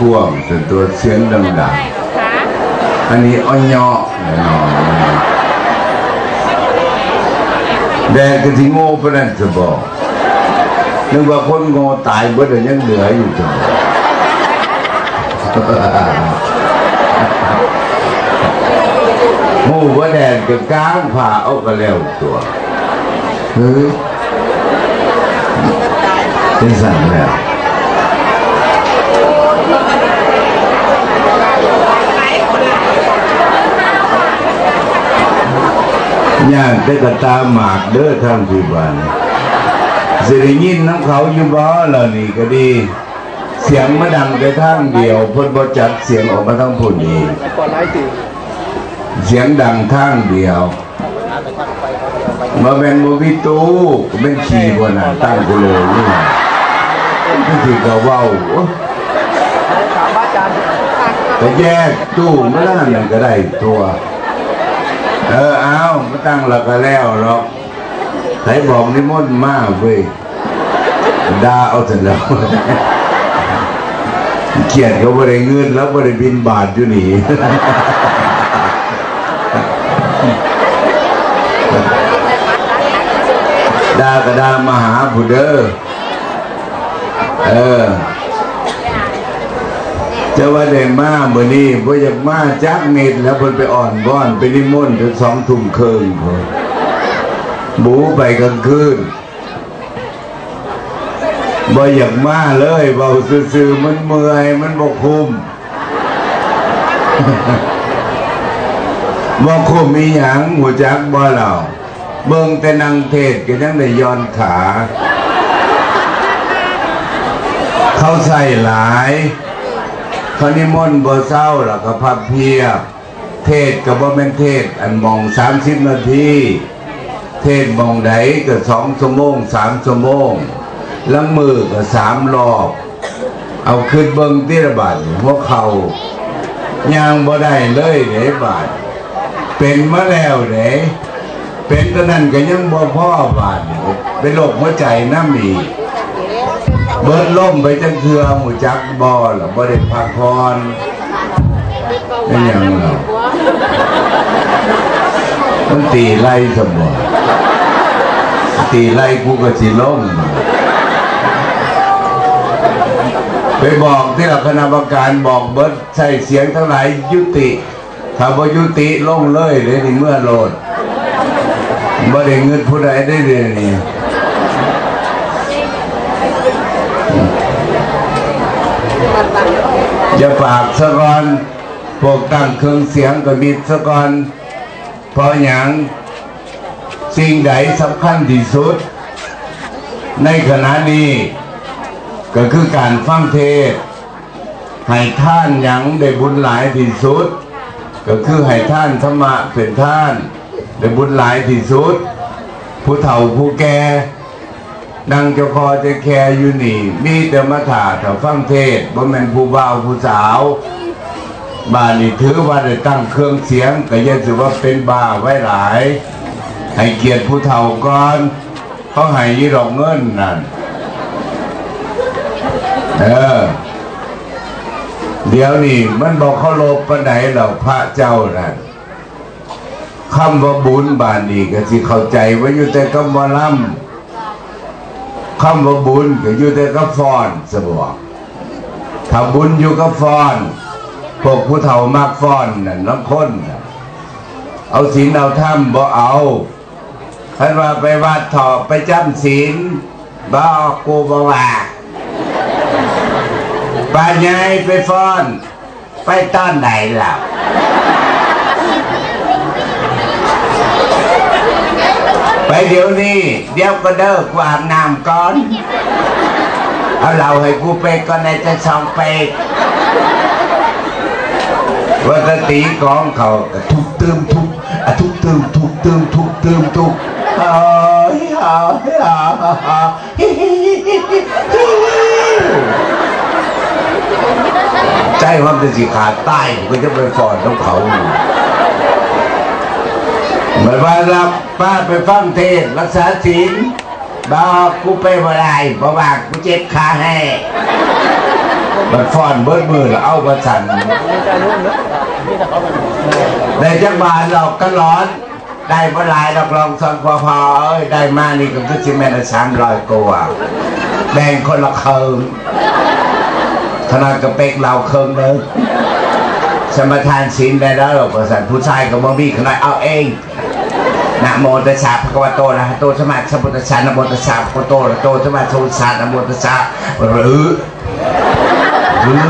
กูกวงแต่ตัวเสียงดังๆอันนี้อ้อยเนาะแน่นอนแดกก็ที่โง่ปะนั่นจะบอกนึกว่าคนโง่ตายเบิดแล้วยังเหลืออยู่จังหมู่ว่าแดนก็ก้างผ่าเอาก็แล้วตัวเฮ้ยเป็นสั่งแล้ว ย่างแต่ก็ตาหมากเด้อทางที่บ้านสิได้ยินน้ำเขาอยู่บ่เหล่านี้ก็ดี เสียงมาดังแต่ทางเดียวเพิ่นบ่จัดเสียงออกมาทั้งพุ่นอีกเสียงดังทางเดียวมาเป็นโมวิตูเป็นขี่บนน่ะตั้งกุโลนี่นะนี่คือก็เว้าโอ๊ะถามอาจารย์ก็แยกตู้ไม่ได้นั่นก็ได้ตัว เออเอามาตั้งหลักก็แล้วหรอกใครบอกนิมนต์มาเว้ยดาเอาเสร็จแล้วเขียนเขาบริเงินแล้วบริบินบาทอยู่นี่ดากระดามาหาผู้เด้อเออ จะว่าได้มาเมื่อนี้บ่อยากมาจักเม็ดแล้วเพิ่นไปอ่อนบ้อนไปนิมนต์ถึงสองทุ่มครึ่งพุ่นบูไปกลางคืนบ่อยากมาเลยเบาซื่อๆมันเมื่อยมันบ่คุ้มบ่คุ้มมีหยังหัวจักบ่เราเบิ่งแต่นางเทศก็ยังได้ย้อนขา เขาใส่หลาย เขานิมนต์บ่เศร้าแล้วก็พับเพียบเทศก็บ่แม่นเทศอันมองสามสิบนาทีเทศมองใดก็สองชั่วโมงสามชั่วโมงลังมือก็สามรอบเอาขึ้นเบิ่งที่ระบาดหัวเขาย่างบ่ได้เลยเด้บาดเป็นมาแล้วเด้เป็นตอนนั้นก็ยังบ่พ่อบาดเป็นโรคหัวใจน้ำอีก เบิดล่มไปจังเทือหมูจักบอหรอบ่ได้พักพรเป็นหยังเหรอมันตีไล่สมบูตีไล่กูก็สิล่มไปบอกที่หลักคณะกรรมการบอกเบิดใส่เสียงทั้งหลายยุติถ้าบ่ยุติล่งเลยเลยนี่เมื่อโหลดบ่ได้เงินผู้ใดได้เลยนี่ อย่าปากสะกอนพวกตั้งเครื่องเสียงก็มีสะกอนเพราะอย่างสิ่งใดสำคัญที่สุด ในขณะนี้ ก็คือการฟังเทศให้ท่านหยังได้บุญหลายที่สุด ก็คือให้ท่านธรรมะเป็นท่านได้บุญหลายที่สุด ผู้เฒ่าผู้แก่ นั่งเจ้าคอจะแคร์อยู่นี่มีแต่มาถาถ้าฟังเทศบ่แม่นผู้บ่าวผู้สาวบ้านนี่ถือว่าได้ตั้งเครื่องเสียงก็ยังถือว่าเป็นบ้าไว้หลาย ให้เกียรติผู้เฒ่าก่อนเขาให้ยี่ดอกเงินนั่นเออเดี๋ยวนี่มันบอกเขาลบปานไหนเหล่าพระเจ้านั่นคำว่าบุญบานนี่ก็สิเข้าใจว่าอยู่แต่กำว่าล่ำ คำว่าบุญก็อยู่แต่กับฟอนสบวกถ้าบุญอยู่กับฟอนพวกผู้เฒ่ามากฟอนนั่นน้ำข้นเอาศีลเอาธรรมบ่เอาท่านว่าไปวัดถอไปจำศีลบ่เอากูบ่ว่าไปไงไปฟอน ไปตอนไหนล่ะ ไปเดี๋ยวนี้ เดี๋ยวก็เด้อกวาดน้ำก่อน เอาเราให้กูไปก่อนในจะสองไปว่าตีกองเขาทุกตืมทุกทุกตืมทุกตืมทุกตืมทุกเฮ้ยเฮ้ยเฮ้ยเฮ้ยฮิฮิฮิฮิฮิใจว่าจะสิขาดใต้ก็จะไปฟอนต้องเขาอยู่ เหมือนว่าเราป้าไปฟังเทศน์รักษาศีลบอกกูไปบ่ได้เพราะว่ากูเจ็บขาแห้มันฟอนเบิดมือแล้วเอามาสั่นได้จักบาทเราก็ร้อน ได้บ่หลายดอกลองซองพอพอเอ้ยได้มานี่ก็คือสิแม่นสามร้อยกว่าแบ่งคนละเคิงขนากระเปกเราเคิงเลยสมทานศีลได้แล้วหรอกประสานผู้ชายก็บ่มีขนาดเอาเอง นะโมตัสสะภะคะวะโตอะระหะโตสัมมาสัมพุทธัสสะนะโมตัสสะภะคะวะโตอะระหะโตสัมมาสัมพุทธัสสะนะโมตัสสะหรือหรือ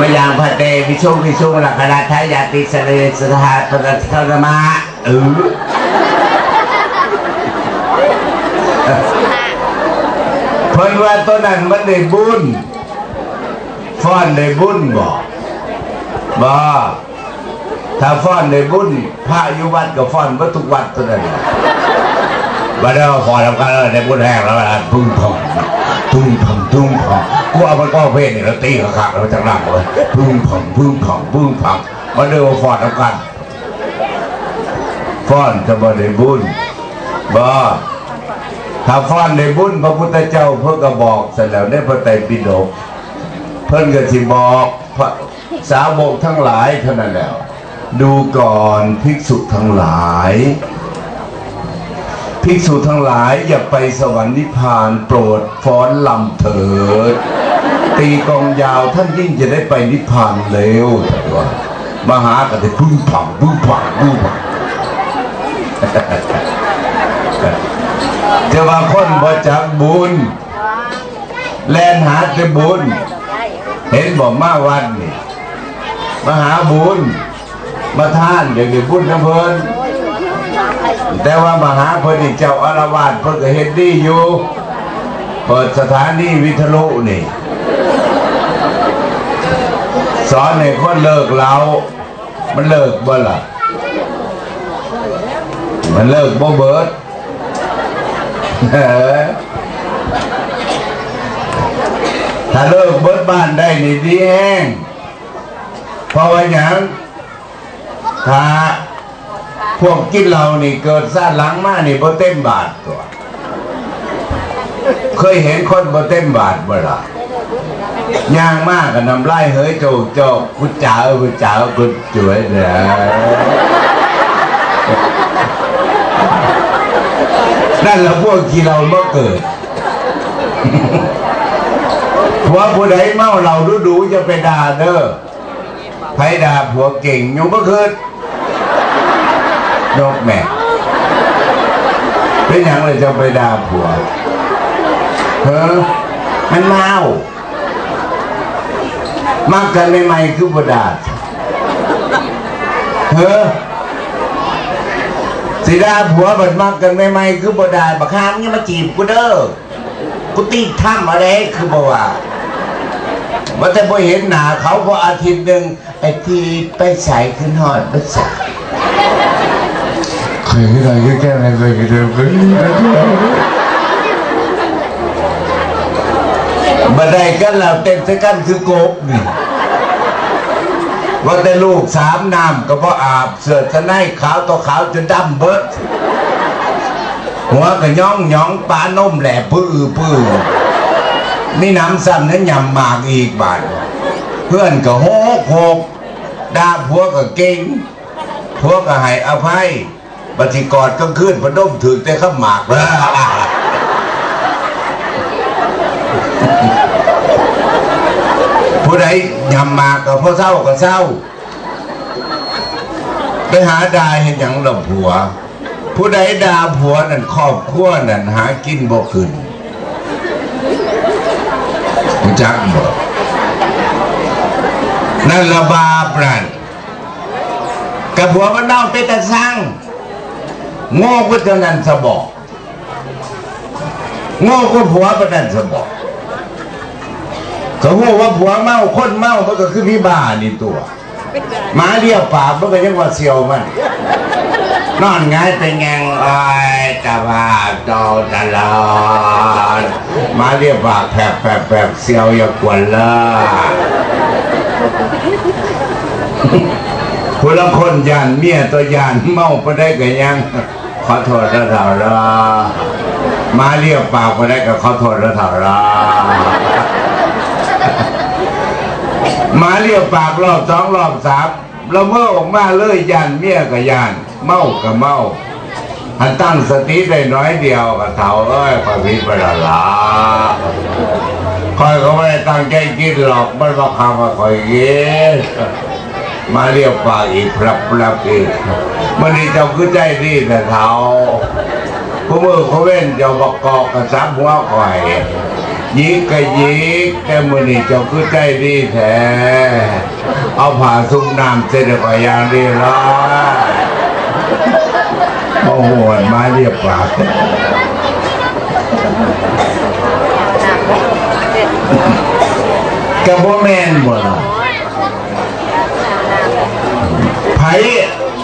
มยังพระเตวิชุวิชุหลักขณะทายาติสเรสหาตระธรรมะเออเพิ่นว่าตัวนั้นมันได้บุญฟ้อนได้บุญบ่ บ่ถ้าฟ้อนได้บุญพระอยู่วัดก็ฟ้อนบ่ทุกวัดตัวนั้นบ่ได้ว่าฟ้อนแล้วก็ได้บุญแห้งแล้วล่ะพึ่งพองพึ่งพองพึ่งพองกูเอามันก็เพศนี่แล้วตีขาขาดแล้วจากหลังเลยพึ่งพองพึ่งพองพึ่งพองมาเด้ว่าฟ้อนแล้วกันฟ้อนจะบ่ได้บุญบ่ถ้าฟ้อนได้บุญพระพุทธเจ้าเพิ่นก็บอกเสร็จแล้วในพระไตรปิฎกเพิ่นก็สิบอกพระ สาวกทั้งหลายเท่านั้นแล้วดูก่อนภิกษุทั้งหลาย ภิกษุทั้งหลายอย่าไปสวรรค์นิพพานโปรดฟ้อนลำเถิด ตีกองยาวท่านยิ่งจะได้ไปนิพพานเร็วแต่ว่ามหากติพึ่งผังพึ่งผังพึ่งผังจะว่าคนบ่จักบุญ แลนหาแต่บุญ เห็นบอกมาวันนี่ มาหาบุญมาท่านอย่างนี้บุญนะเพิ่นแต่ว่ามหาเพนิเจ้าอารวาสเพิ่นก็เฮ็ดดีอยู่เปิดสถานีวิทยุนี่สอนให้คนเลิกเหล้ามันเลิกบ่ล่ะมันเลิกบ่เบิดเออถ้าเลิกเบิดบ้านได้นี่ดีแห้ง เพราะว่าหยังถ้าพวกกินเหล้านี่เกิดซาดหลังมานี่บ่เต็มบาทตัว เคยเห็นคนบ่เต็มบาทบ่ล่ะย่างมากกับน้ำลายเฮ้ยโจกโจกกูจ๋ากูจ๋ากูจ่วยเด้อนั่นแหละพวกกินเหล้าเมื่อเกิดผัวผู้ใดเมาเหล้าดูดูจะไปด่าเด้อ ไผด่าผัวเก่งอยู่เมื่อคืนยกแม่เป็นอย่างเลยจะไปด่าผัวเฮ้อมันเมามักกันใหม่ๆคือบดาเฮ้อสิดาผัวบัดมักกันใหม่ๆคือบดาบักฮามยังมาจีบกูเด้อกูตีถ้ำอะไรคือบอกว่าว่าแต่พอเห็นหนาเขาพออาทิตย์หนึ่ง ไอ้ที่ไปใส่ขึ้นหอดไปใส่เคยอะไรก็แค่อะไรเคยก็เดิมบันไดกันเราเต็มสกันคือโกบนี่ว่าแต่ลูกสามน้ำก็เพราะอาบเสื้อสะไนขาวตัวขาวจนดำเบิดหัวก็ย่องย่องปลานมแหล่ปื้อปื้อนี่น้ำซ้ำนั้นยำหมากอีกบาท เพื่อนก็โฮกโฮกด่าผัวก็เก่งผัวก็ให้อภัยปฏิกรก็ขึ้นพนมถึงแต่ข้าหมากแล้วผู้ใดยำหมากกับพ่อเศร้าก็เศร้า ไปหาดาเห็นอย่างลำผัว ผู้ใดดาผัวนั่นครอบครัวนั่นหากินบ่ขึ้นรู้จักบ่ นั่นละบาปนั่นกับผัวมันเน่าเป็นแต่สร้างโง่ก็เท่านั้นสบอกโง่ก็ผัวประนันสบอกเขาพูดว่าผัวเมาคนเมามันก็คือพี่บ้านี่ตัวหมาเดียวปากมันก็ยังว่าเสียวมันนอนง่ายเป็นไงไอ้จะวาโตตลอดมาเรียกว่าแผบแผลบแผลบเสียวอย่ากวนเลย ผู้ละคนยานเมียตัวยานเมาไปได้กันยังขอโทษแล้วเถ่าละมาเรียกปากไปได้ก็ขอโทษแล้วเถ่าละมาเรียกปากรอบสองรอบสามเราเมื่อออกมาเลยยานเมียกับยาน เมากับเมาอันตั้งสติได้น้อยเดียวกับเถ่าเอ้ยปพิปละละคอยก็ไม่ได้ตั้งใจกินหรอกมันมาคำมาคอยกิน มาเรียกปากอีกพรับพรับอีกมันนี่เจ้าคือใจดีแต่เท้าผู้มือเขาเว้นเจ้าบอกกอกกระซับหัวข่อยยิกกะยิกแต่มือนี่เจ้าคือใจดีแท้เอาผ่าซุ่มน้ำเสร็จก็อย่างดีละโอ้โหมาเรียกปากกระโบแมนหมด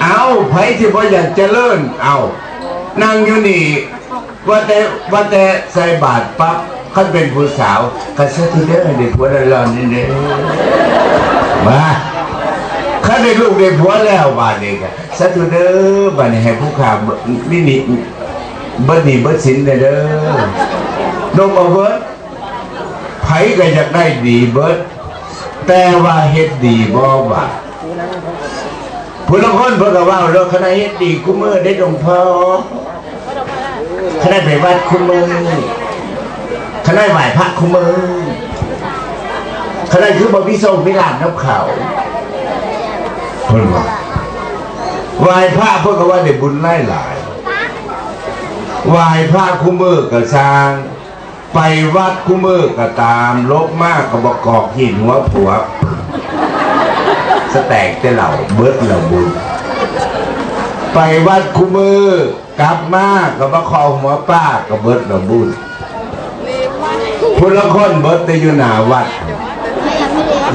เอาไผที่บ่อยากเจริญเอานั่งอยู่นี่ว่าแต่ว่าแต่ใส่บาตรปั๊บคันเป็นผู้สาวก็ซะทีเด้อได้ผัวได้แล้วนี่เด้มาคันได้ลูกได้ผัวแล้วบาดนี้ก็ซะทีเด้อบาดนี้ให้ผู้ขามินิเบิดหนี่บิดสินเด้อเด้อนมเอาเบิดไผก็อยากได้ดีเบิดแต่ว่าเฮ็ดดีบ่ว่า ผู้ละคนเพิ่นก็ว่าเราคณะเฮ็ดดีคู่มือได้หลวงพ่อคณะไปวัดคู่มือคณะไหว้พระคู่มือคณะคือบ่มีโซมีลาบน้ำเขาเพิ่นว่าไหว้พระเพิ่นก็ว่าได้บุญหลายหลายไหว้พระคู่มือก็สร้างไปวัดคู่มือก็ตามลบมากก็บ่กอกหินหัวผัว สแตกแต่เหล่าเบิดเหล่าบุญ ไปวัดคุมือกลับมากับมาคอหัวป้ากับเบิดเหล่าบุญพุทธคนเบิดแต่อยู่หน้าวัด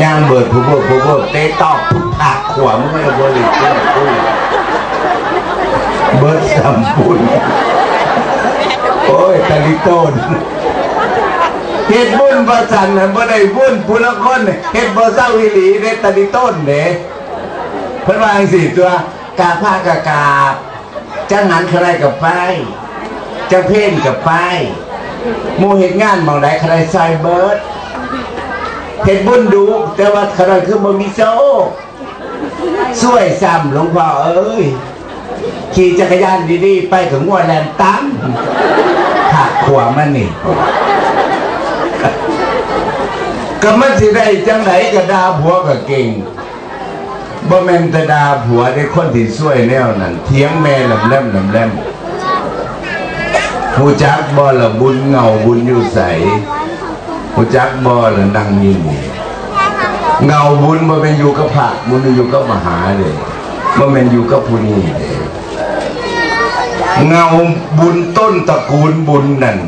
ย่างเบิดผู้เบิดผู้เบิดเตะตอกพุกผักขวามึงไม่บริสุทธิ์เบิดสมบุญโอ้ยตะลิโต้น เฮ็ดบุญประสันน่ะบ่ได้บุญผู้ละคนน่ะเฮ็ดบ่เศร้าอีหลีเด้ตะดิต้นเด้เพิ่นว่าจังซี่ตัวกาผ้ากะกาบจังหันใครกับไปจังเพ่นกับไปหมู่เฮ็ดงานหม่องใดใครใส่เบิดเฮ็ดบุญดูแต่ว่าใครคือบ่มีโซ่ช่วยซ้ำหลวงพ่อเอ้ยขี่จักรยานดีๆไปถึงงัวแลนตั้มหักขวามันนี่ ก็มันสิได้จังไหนก็ด่าผัวก็เก่งบ่แม่นแต่ด่าผัวได้คนที่ช่วยแนวนั้นเถียงแม่ลำแลมลำแลมผู้จักบ่ละบุญเงาบุญอยู่ใสผู้จักบ่ละนั่งยู่นี่เงาบุญบ่แม่นอยู่กับพระบุญอยู่กับมหาเลยบ่แม่นอยู่กับผู้นี้เด้เงาบุญต้นตระกูลบุญนั่น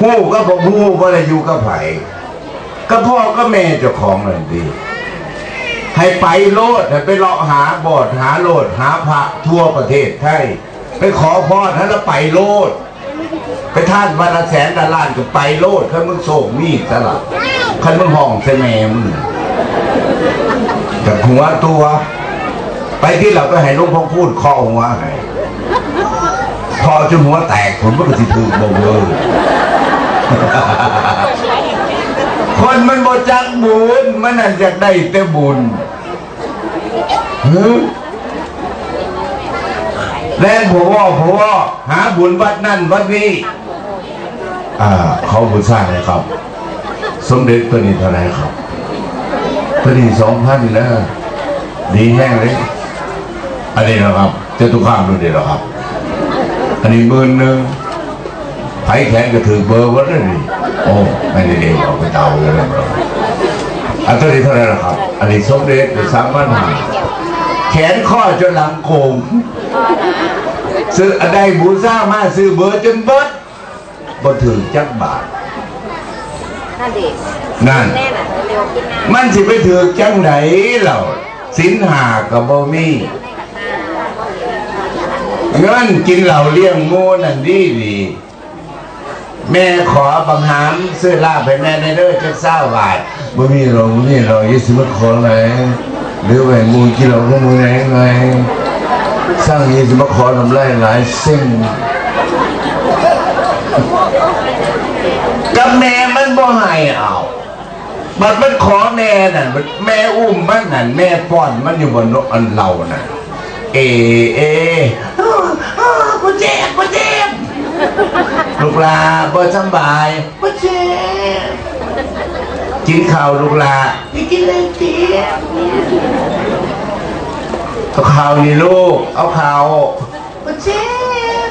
หู้ก็บอกหู้ว่าอะไรอยู่กับไผก็พ่อก็แม่เจ้าของนั่นดี ให้ไปโลดให้ไปเลาะหาบอดหาโลดหาพระทั่วประเทศไทยไปขอพรแล้วไปโลด ไปท่านวันละแสนดาล้านก็ไปโลดคันมึงโศกมีดสละคันมึงห้องใส่แม่มึงแต่หัวตัว ไปที่เราก็ให้ลุงพ่อพูดเคอหัวให้พอจนหัวแตกผมก็สิถือบ่เบอ คนมันบ่จักบุญมันนั่นอยากได้แต่บุญหือแรงผัวผัวหาบุญวัดนั่นวัดนี้อ่าเขาบุญสร้างเลยครับ สมเด็จตัวนี้เท่าไรครับตัวนี้สองพันนะดีแห้งเลยอันนี้นะครับเจ้าทุกข้ามดูดีนะครับ อันนี้หมื่นหนึ่ง ไผแขนก็ถือเบอร์วัดเลยนี่โอ้ไม่ได้เองเอาไปเตาเลยนะอันตัวนี้เท่าไหรล่ะครับ อันนี้สมเด็จหรือสามพันห้าแขนข้อจนหลังโกงซื้ออันใดบูซ่ามาซื้อเบอร์จนเบิดบ่ถือจักบาทนั่นดินั่นแน่น่ะเร็วขึ้นหน้ามันสิไปถือจังไหนเหล่าสินหากับบ่มีในกับหน้าเงินกินเหล่าเลี้ยงหมูนั่นดีดี แม่ขอบังหามซื้อลาบให้แม่ในเด้อจะเศร้าบาทบ่มีหรอกบ่มีหรอกยี่สิบขอเลยหรือไว้หมูกิโลก็มูไหนไงสร้างยี่สิบขอทำไรหลายเส้นกับแม่มันบ่ให้เอาบัดมันขอแม่นั่นแม่อุ้มมันนั่นแม่ป้อนมันอยู่บนรถอันเราน่ะเอเออ้าวอ้าวกูเจ็บกูเจ็บ ลูกลาบ่สำบายกูเจ็บกินข้าวลูกลาไม่กินเลยเจ็บเอาข้าวนี่ลูก เอาข้าวกูเจ็บ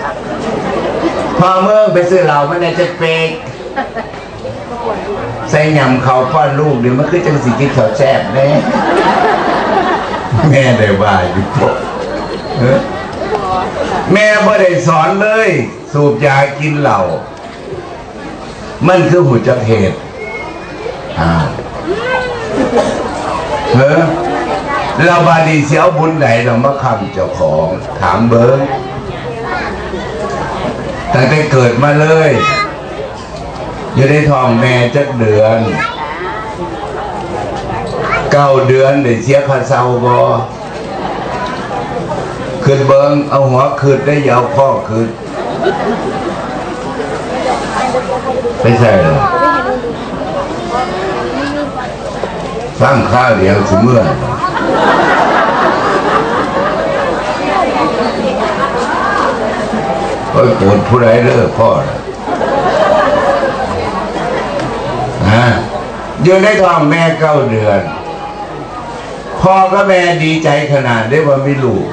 พอเมื่อไปซื้อเหล้ามันได้จะเปกใส่ยำข้าวป้อนลูกเดี๋ยวมันคือจังสิกินข้าวแซ่บแน่แม่ได้ว่าอยู่พวกเอ้อ แม่บ่ได้สอนเลย สูบยากินเหล้ามันคือหูจักเหตุอ่าเฮ้อเราบาดีเสียวบุญไหนเรามาคำเจ้าของถามเบิ้งตั้งแต่เกิดมาเลย อยู่ในท้องแม่จักเดือนเก้าเดือนได้เสียค่าเศร้าบ่ ขึ้นเบิงเอาหัวขึ้นได้ยาวข้อขึ้นไม่ใช่เหรอฟังข้าวเดียวสเมื่อโอ้ยโกรธผู้ใดเลิกพ่อนะฮะอยู่ในท้องแม่เก้าเดือน พ่อกับแม่ดีใจขนาดได้ว่ามีลูก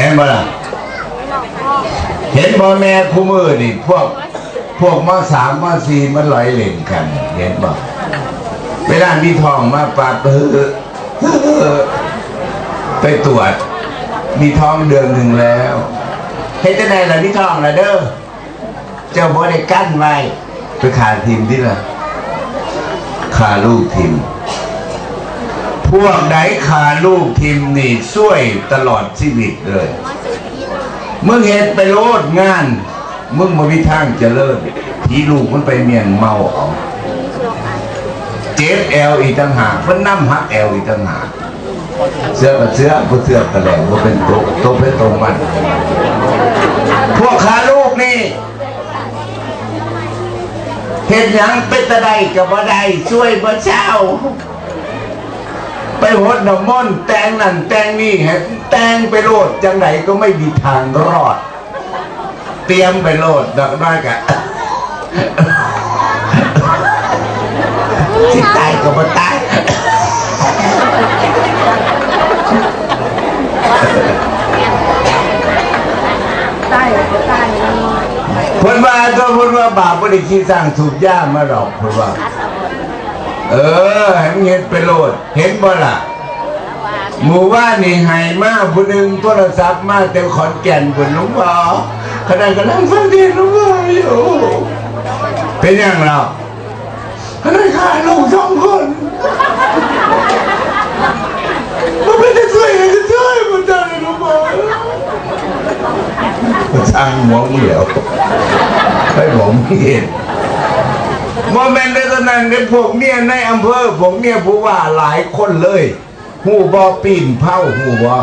แน่นบ่ล่ะเห็นพ่อแม่คู่มือนี่พวกพวกมาสามมาสี่มันลอยเล่นกัน เห็นบ่เวลามีทองมาปาดเออไปตรวจ มีท้องเดือนหนึ่งแล้วเฮ็ดจังไดล่ะมีทองล่ะเด้อเจ้าบ่ได้กั้นไว้ไปขาทีมที่ล่ะขาลูกทีม พวกไหนขาลูกทีมนี่ช่วยตลอดชีวิตเลยมึงเห็นไปโลดงาน มึงมาวิทางจะเจริญทีลูกมันไปเมียนเมาเอาเจ็บแอลอีต่างหากมันน้ำหักแอลอีต่างหากเสื้อกับเสื้อผู้เสื้อกับแหลงว่าเป็นโต๊ะโต๊ะเป็นตรงมัน พวกขาลูกนี่เห็นยังเป็นตะไดกับบ่ได้ช่วยบ่เช้า ไปหดน้ำมนต์แต่งนั่นแต่งนี่ฮะแต่งไปโลดจังไหนก็ไม่มีทางรอด เตรียมไปโลดดักได้กะที่ตายก็บ่ตายใต้ใต้นี่เพิ่นว่าก็เพิ่นว่าบาปบ่ได้คิดสร้างสูบยามาดอกเพิ่นว่า เออให้มันเห็นไปโหลด เห็นบ่ล่ะหมู่ว่านนี่ให้มาผู้หนึ่งโทรศัพท์มาแต่ขอนแก่นบนลุงพ่อขณะกำลังฟังเทศน์หลุงพ่ออยู่ เป็นอย่างเราขณะขาลูกสองคนมันไม่ได้ช่วยอะไรก็ช่วยมันได้ลุงพ่อช่างหัวเหลียวให้ผมเห็น โมเมนต์ได้ตอนนั้นในพวกเมียในอำเภอพวกเมียผู้ว่าหลายคนเลยหูบอปีนเผาหูบอ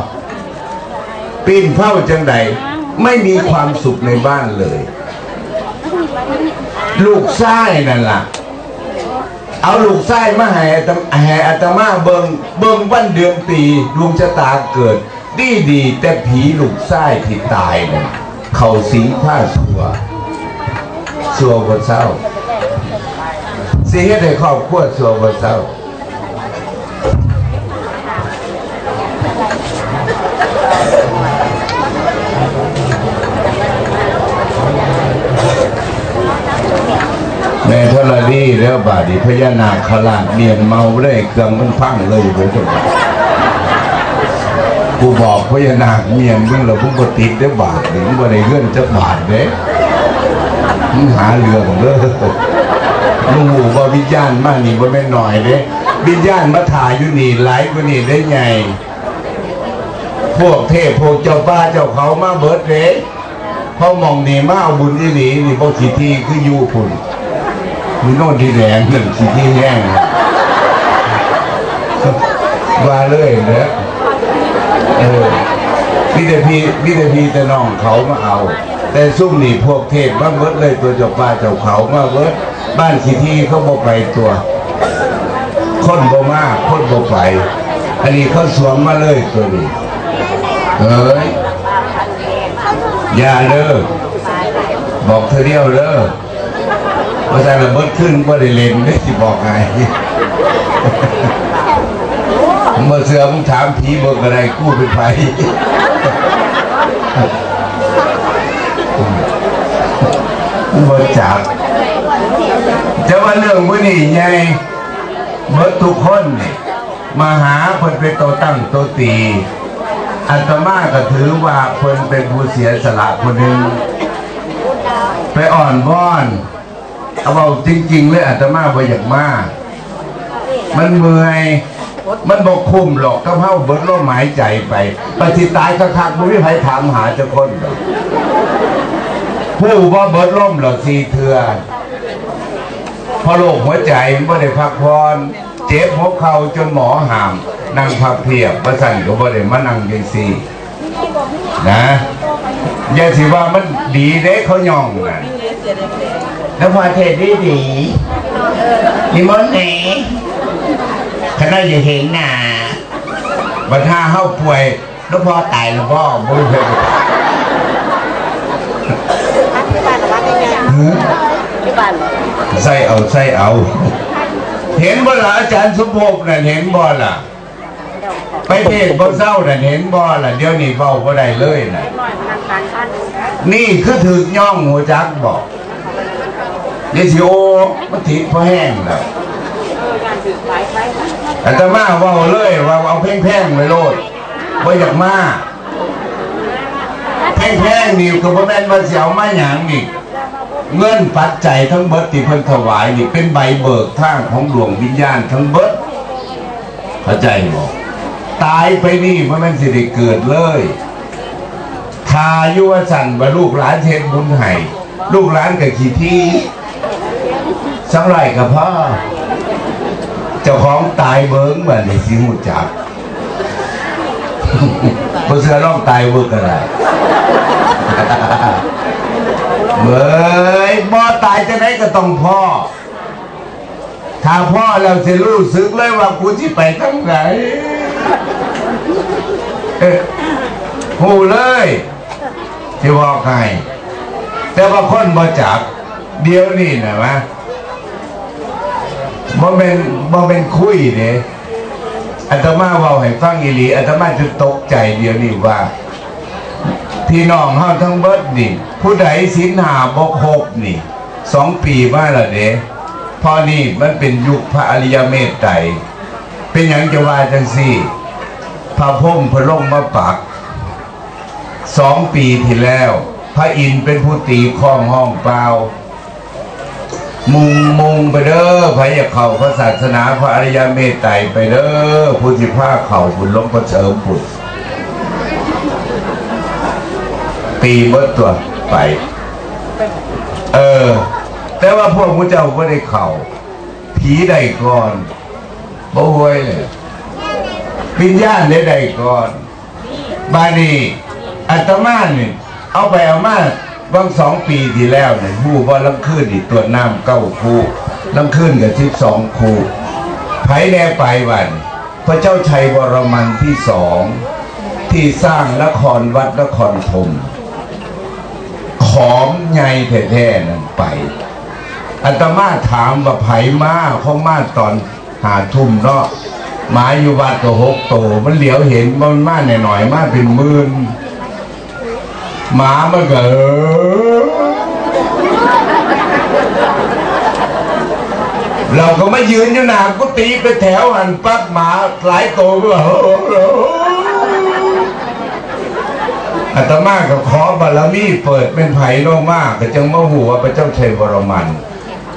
ปีนเผาจังใดไม่มีความสุขในบ้านเลย ลูกไส้นั่นล่ะ เอาลูกไส้มาให้อาตมให้อาตมาเบิงเบิงวันเดือนปีดวงชะตาเกิด ดีดีแต่ผีลูกไส้ที่ตายนั่นเขาสิงผ้าสัวสัวบนเศร้า สิเฮ็ดให้ครอบครัวสัวบนเศร้าแม่ธรณีแล้วบาดีพญานาคขลาดเนียนเมาเลยเครื่องมันพังเลยไปจนกูบอกพญานาคเมียนมึงเราพุ่งกติดได้บาทหนึ่งบ่ได้เงื่อนจะบาทเด้มึงหาเรื่องเด้อ มึงหูว่าวิญญาณมานี่บ่แม่นหน่อยเด้วิญญาณมาถ่ายอยู่นี่หลกว่านี่ได้ไงพวกเทพพวกเจ้าป้าเจ้าเขามาเบิดเด้เพรามองนี่มาเอาบุญที่หลีนี่พวกขี้ที่คืออยู่พุ่นมีโน่นที่แดงหนึ่งขี้ที่แห้งว่าเลยเด้อเออวิธีพีวิธีพีแต่น้องเขามาเอา แต่ซุ่มนี่พวกเทพมาเบิดเลยตัวเจ้าป้าเจ้าเขามาเบิด บ้านขี้ที่เขาบอกไปตัวคนบ่มากคนบ่ไป อันนี้เขาสวมมาเลยตัวนี้เฮ้ยอย่าเด้อบอกเธอเดียวเด้อภาษาระเบิดขึ้นก็ได้เล่นได้สิบอกไงเมื่อเสือมึงถามผีเบิกอะไรกู้เป็นไผบ่จับ จะว่าเรื่องมื้อนี้ไงเมื่อทุกคนนี่มาหาเพิ่นเป็นตัวตั้งตัวตีอาตมาก็ถือว่าเพิ่นเป็นผู้เสียสละคนหนึ่งไปอ่อนวอนเอาเอาจริงๆเลยอาตมาบ่อยากมามันเมื่อยมันบอกคุ้มหรอกก็เฮาเบิดลมหายใจไปปฏิตายคักๆบ่มีใครถามหาเจ้าคนผู้บ่าเบิดลมหรอกสีเทือ พอโรคหัวใจไม่ได้พักผ่อนเจ็บหัวเข่าจนหมอหามนั่งพับเพียบประสันก็บ่ได้มานั่งยังซี่นะอย่าสิว่ามันดีเด้เขาย่องนะแล้วพอเทศดีดีนิมนต์ไหนขณะอย่าเห็นหน้าบัดท่าเฮาป่วยแล้วพอตายแล้วพ่อบ่รู้เพิ่นที่บ้านวัดยังไง ที่บ้านใส่เอาใส่เอา เห็นบ่ล่ะอาจารย์สมภพน่ะเห็นบ่ล่ะ ไปเทศบ่เศร้าน่ะเห็นบ่ล่ะเดี๋ยวนี้เว้าบ่ได้เลยน่ะ น้อยมันการบ้านนี่คือถึกย่องหัวจักบอกเดี๋ยวสิโอมันติดพอแห้งแล้วเอองานถือไฟไฟอาตมาเว้าเลยว่าเอาแพงๆไว้โลดบ่อยากมาแพงๆนี่ก็บ่แม่นว่าสิเอามาหยังนี่ เงินปัจจัยทั้งเบิดที่เพิ่นถวายนี่เป็นใบเบิกทางของดวงวิญญาณทั้งเบิดเข้าใจบ่ตายไปนี่มันมันสิได้เกิดเลยทายุวสันว่าลูกหลานเทศบุญให้ลูกหลานกับขี้ที่สังไรกับพ่อเจ้าของตายเบิ้งแบบนี้สิหูจักบ่เสือร้องตายเบิกอะไร เบ้ยบ่ตายจะไหนก็ต้องพ่อ ถ้าพ่อเราจะรู้สึกเลยว่ากูที่ไปทางไหนหูเลยที่บอกไงแต่ว่าคนบ่จับเดี๋ยวนี้นะวะบ่เป็นบ่เป็นคุยเด้อาตมาเว้าให้ฟังอีหลีอาตมาจะตกใจเดี๋ยวนี้ว่า พี่น้องเฮาทั้งเบิดนี่ ผู้ใดศีลหาบกหกนี่สองปีมาล้วเด้พอนี่มันเป็นยุคพระอริยเมตไตรเป็นหยังจะว่าจังซี่ พระพรหมพระลงมาปักสองปีที่แล้ว พระอินทร์เป็นผู้ตีข้องห้องเปล่ามุงมุงไปเด้อพระยาเข้าพระศาสนาพระอริยเมตไตรไปเด้อผู้ที่พาเข่าบุญลงพระเสริมบุญ ตีเบิดตัวไป เออ แต่ว่าพวกมุเจ้าก็ได้เข่าผีได้ก่อนบ่หวยเลยวิญญาณได้ได้ก่อน บานีอาตมาเนี่ยเอาไปเอามาบางสองปีที่แล้วเนี่ยผู้บ่ลำคืนอีกตัวน้ำเก้าคูลำคืนกับทิพสองคูไผแน่ไปวัน พระเจ้าชัยวรมันที่สอง ที่สร้างละครวัดละครธม ขอมใหญ่แท้ๆนั่นไปอัตมาถามว่าไผมาเขามาตอนหาทุ่มเนาะหมาอยู่วัดก็หกโตวมันเหลียวเห็นมันมาหน่อยๆมาเป็นหมื่นหมามันก็เออเราก็ไม่ยืนอยู่หนาก็ตีไปแถวหันปั๊บหมาหลายโตวก็เออ อาตมากับขอบารมีเปิดเป็นไผ่โลงมากก็จังมาหัวพระเจ้าชัยวรมัน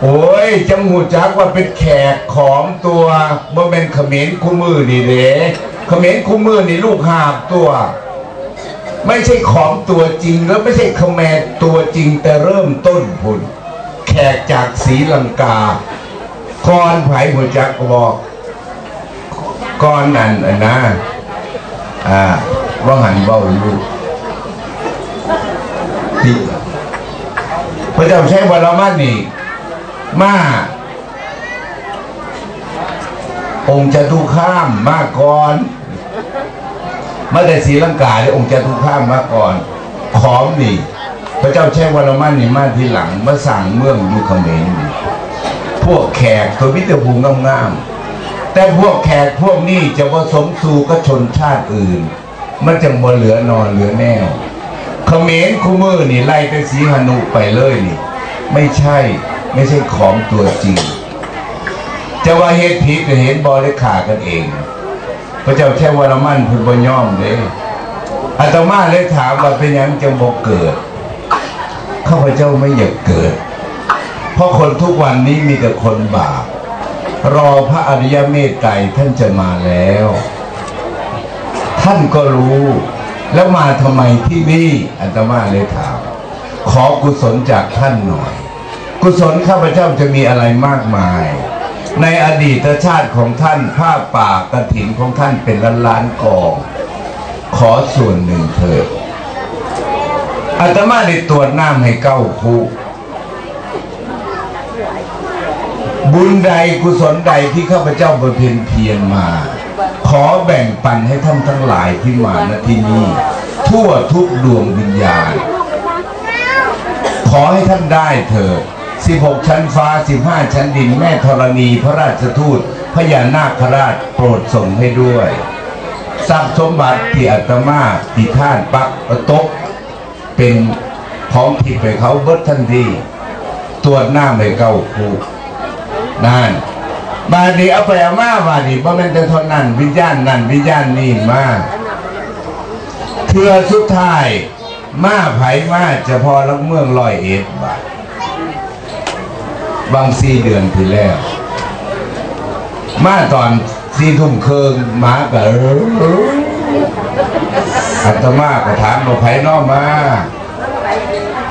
โอ้ยจังหูจักว่าเป็นแขกของตัวบ่เป็นเขมรคู่มือนี่เด้เขมรคู่มือนี่ลูกหาบตัว ไม่ใช่ของตัวจริงแล้วไม่ใช่เขมรตัวจริงแต่เริ่มต้นพุ่นแขกจากศรีลังกาก่อนไผ่หัวจักบอกก่อนนั่นนะอ่าว่าหันเบาลูก ที่พระเจ้าใช้วรมันนี่มาองค์จตุข้ามมาก่อนมาแต่ศรีลังกาเนี่ยองค์จตุข้ามมาก่อนขอมนี่ พระเจ้าแช่วรมันนี่มาทีหลังมาสั่งเมืองอยูเขมรนี่พวกแขกตัววิตรภูมิงามๆแต่พวกแขกพวกนี้จะผสมสู่กับชนชาติอื่น มันจะบ่เหลือนอนเหลือแนว เขมรคูมือนี่ไล่ไปสีหนุไปเลยนี่ ไม่ใช่ไม่ใช่ของตัวจริง จะว่าเหตุผิดก็เห็นบอได้ขากันเอง พระเจ้าแช่วรมันพุ่นบ่ย่อมเด้อาตมาเลยถามว่าเป็นยังจังบ่เกิดข้าพเจ้าไม่อยากเกิด เพราะคนทุกวันนี้มีแต่คนบาปรอพระอริยเมตไตรท่านจะมาแล้ว ท่านก็รู้ แล้วมาทำไมที่นี่อัตมาเลยถามขอกุศลจากท่านหน่อย กุศลข้าพเจ้าจะมีอะไรมากมาย ในอดีตชาติของท่านผ้าป่ากระถินของท่านเป็นล้านล้านๆกอง ขอส่วนหนึ่งเถิดอาตมาได้ตรวจน้ำให้เก้าคูบุญใดกุศลใดที่ข้าพเจ้าบำเพ็ญเพียรมา ขอแบ่งปันให้ท่านทั้งหลายที่มาณที่นี่ทั่วทุกดวงวิญญาณ ขอให้ท่านได้เถิด16 ชั้นฟ้า 15 ชั้นดินแม่ธรณีพระราชทูตพญานาคราชโปรดส่งให้ด้วยทรัพย์สมบัติที่อาตมาที่ท่านปักประตกเป็นของผิดไปเขาเบิดทันทีตรวจหน้าไม่เก้าคูนั่น บาดีเอาไปเอามาบาดีบ่แม่นแต่เท่านั้นวิญญาณนั่นวิญญาณนี่มาเทือสุดท้ายมาไผมาจะพอลักเมืองลอยเอ็ดบาทบางสี่เดือนที่แล้ว มาตอนสี่ทุ่มเคิงมาก็เอออัตมาก็ถามว่าไผนอกมา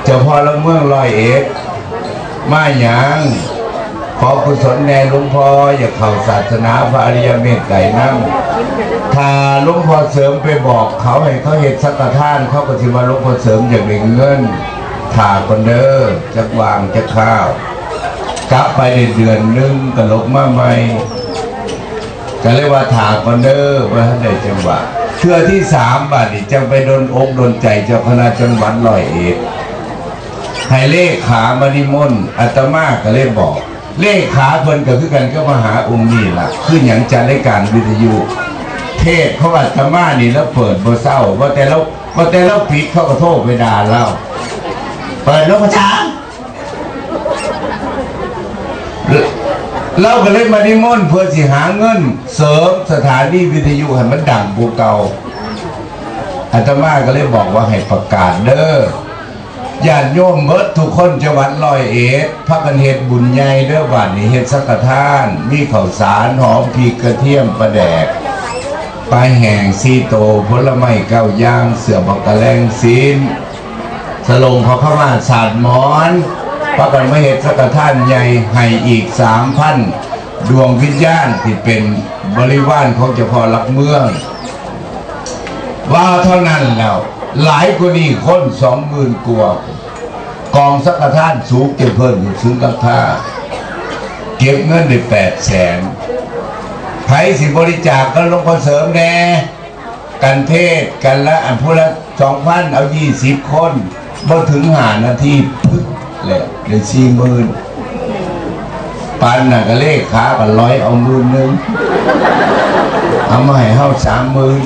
เจ้าพ่อละเมืองลอยเอ็ดมาหยัง ขอกุศลแน่ลวงพ่ออย่าเข้าศาสนาพระอริยเมตไตรนั่งถ้าลวงพ่อเสริมไปบอกเขาให้เขาเห็ดสักท่านเขาก็สิว่าลวงพ่อเสริมอย่ากได้เงินถ่าคนเด้อจะวางจะข้าวกลับไปในเดือนหนึงก็ลบมาใหม่ก็เลยว่าถาก่อนเด้อว่าท่านได้จังหวะเชื่อที่สามบาทนี่จังไปโดนอกโดนใจเจ้าคณะจังหวัดลอยเอ็ดให้เลขขามานิมนต์อาตมาก็เลยบอก เลขขาเพิ่นก็คือกันก็มาหาองค์นี่ล่ะคืออย่างจัดรายการวิทยุ เทศเพราะว่าอาตมานี่แล้วเปิดบ่เศร้าว่าแต่เราว่าแต่เราปิดเขาก็โทษไปด่าเราเปิดแล้วประจามเราก็เลยมานิมนต์เพื่อสิหาเงิน เสริมสถานีวิทยุให้มันดังบูเก่าอาตมาก็เลยบอกว่าให้ประกาศเด้อ ญาติโยมเบิดทุกคนจังหวัดร้อยเอ็ดพักกันเฮ็ดบุญใหญ่เด้อบัดนี้เฮ็ดสังฆทาน มีข้าวสารหอมพริกกระเทียมปลาแดกปลาแห้งซีโตผลไม้เก้าย่างเสือบักกะแลงซีนสลงพอเข้ามาศาสตร์มอนพระกันมาเหตุสักท่านใหญ่ให้อีกสามพันดวงวิญญาณที่เป็นบริวารของเจ้าพ่อรักเมืองว่าเท่านั้นแล้ว หลายกว่านี้คนสองหมื่นกว่ากองสักท่านสูงเก็บเพิ่นซื้อกับท่าเก็บเงินได้แปดแสนไผสิบริจาคก็ลงพอเสริมแน่กันเทศกันละอันพูดละสองพันเอายี่สิบคนบ่ถึงหานาทีพึ่งเลยเดี๋ยสี่หมื่นปันน่ะก็เลขขากันร้อยเอามื่นหนึ่งเอามาให้เฮาสามหมื่น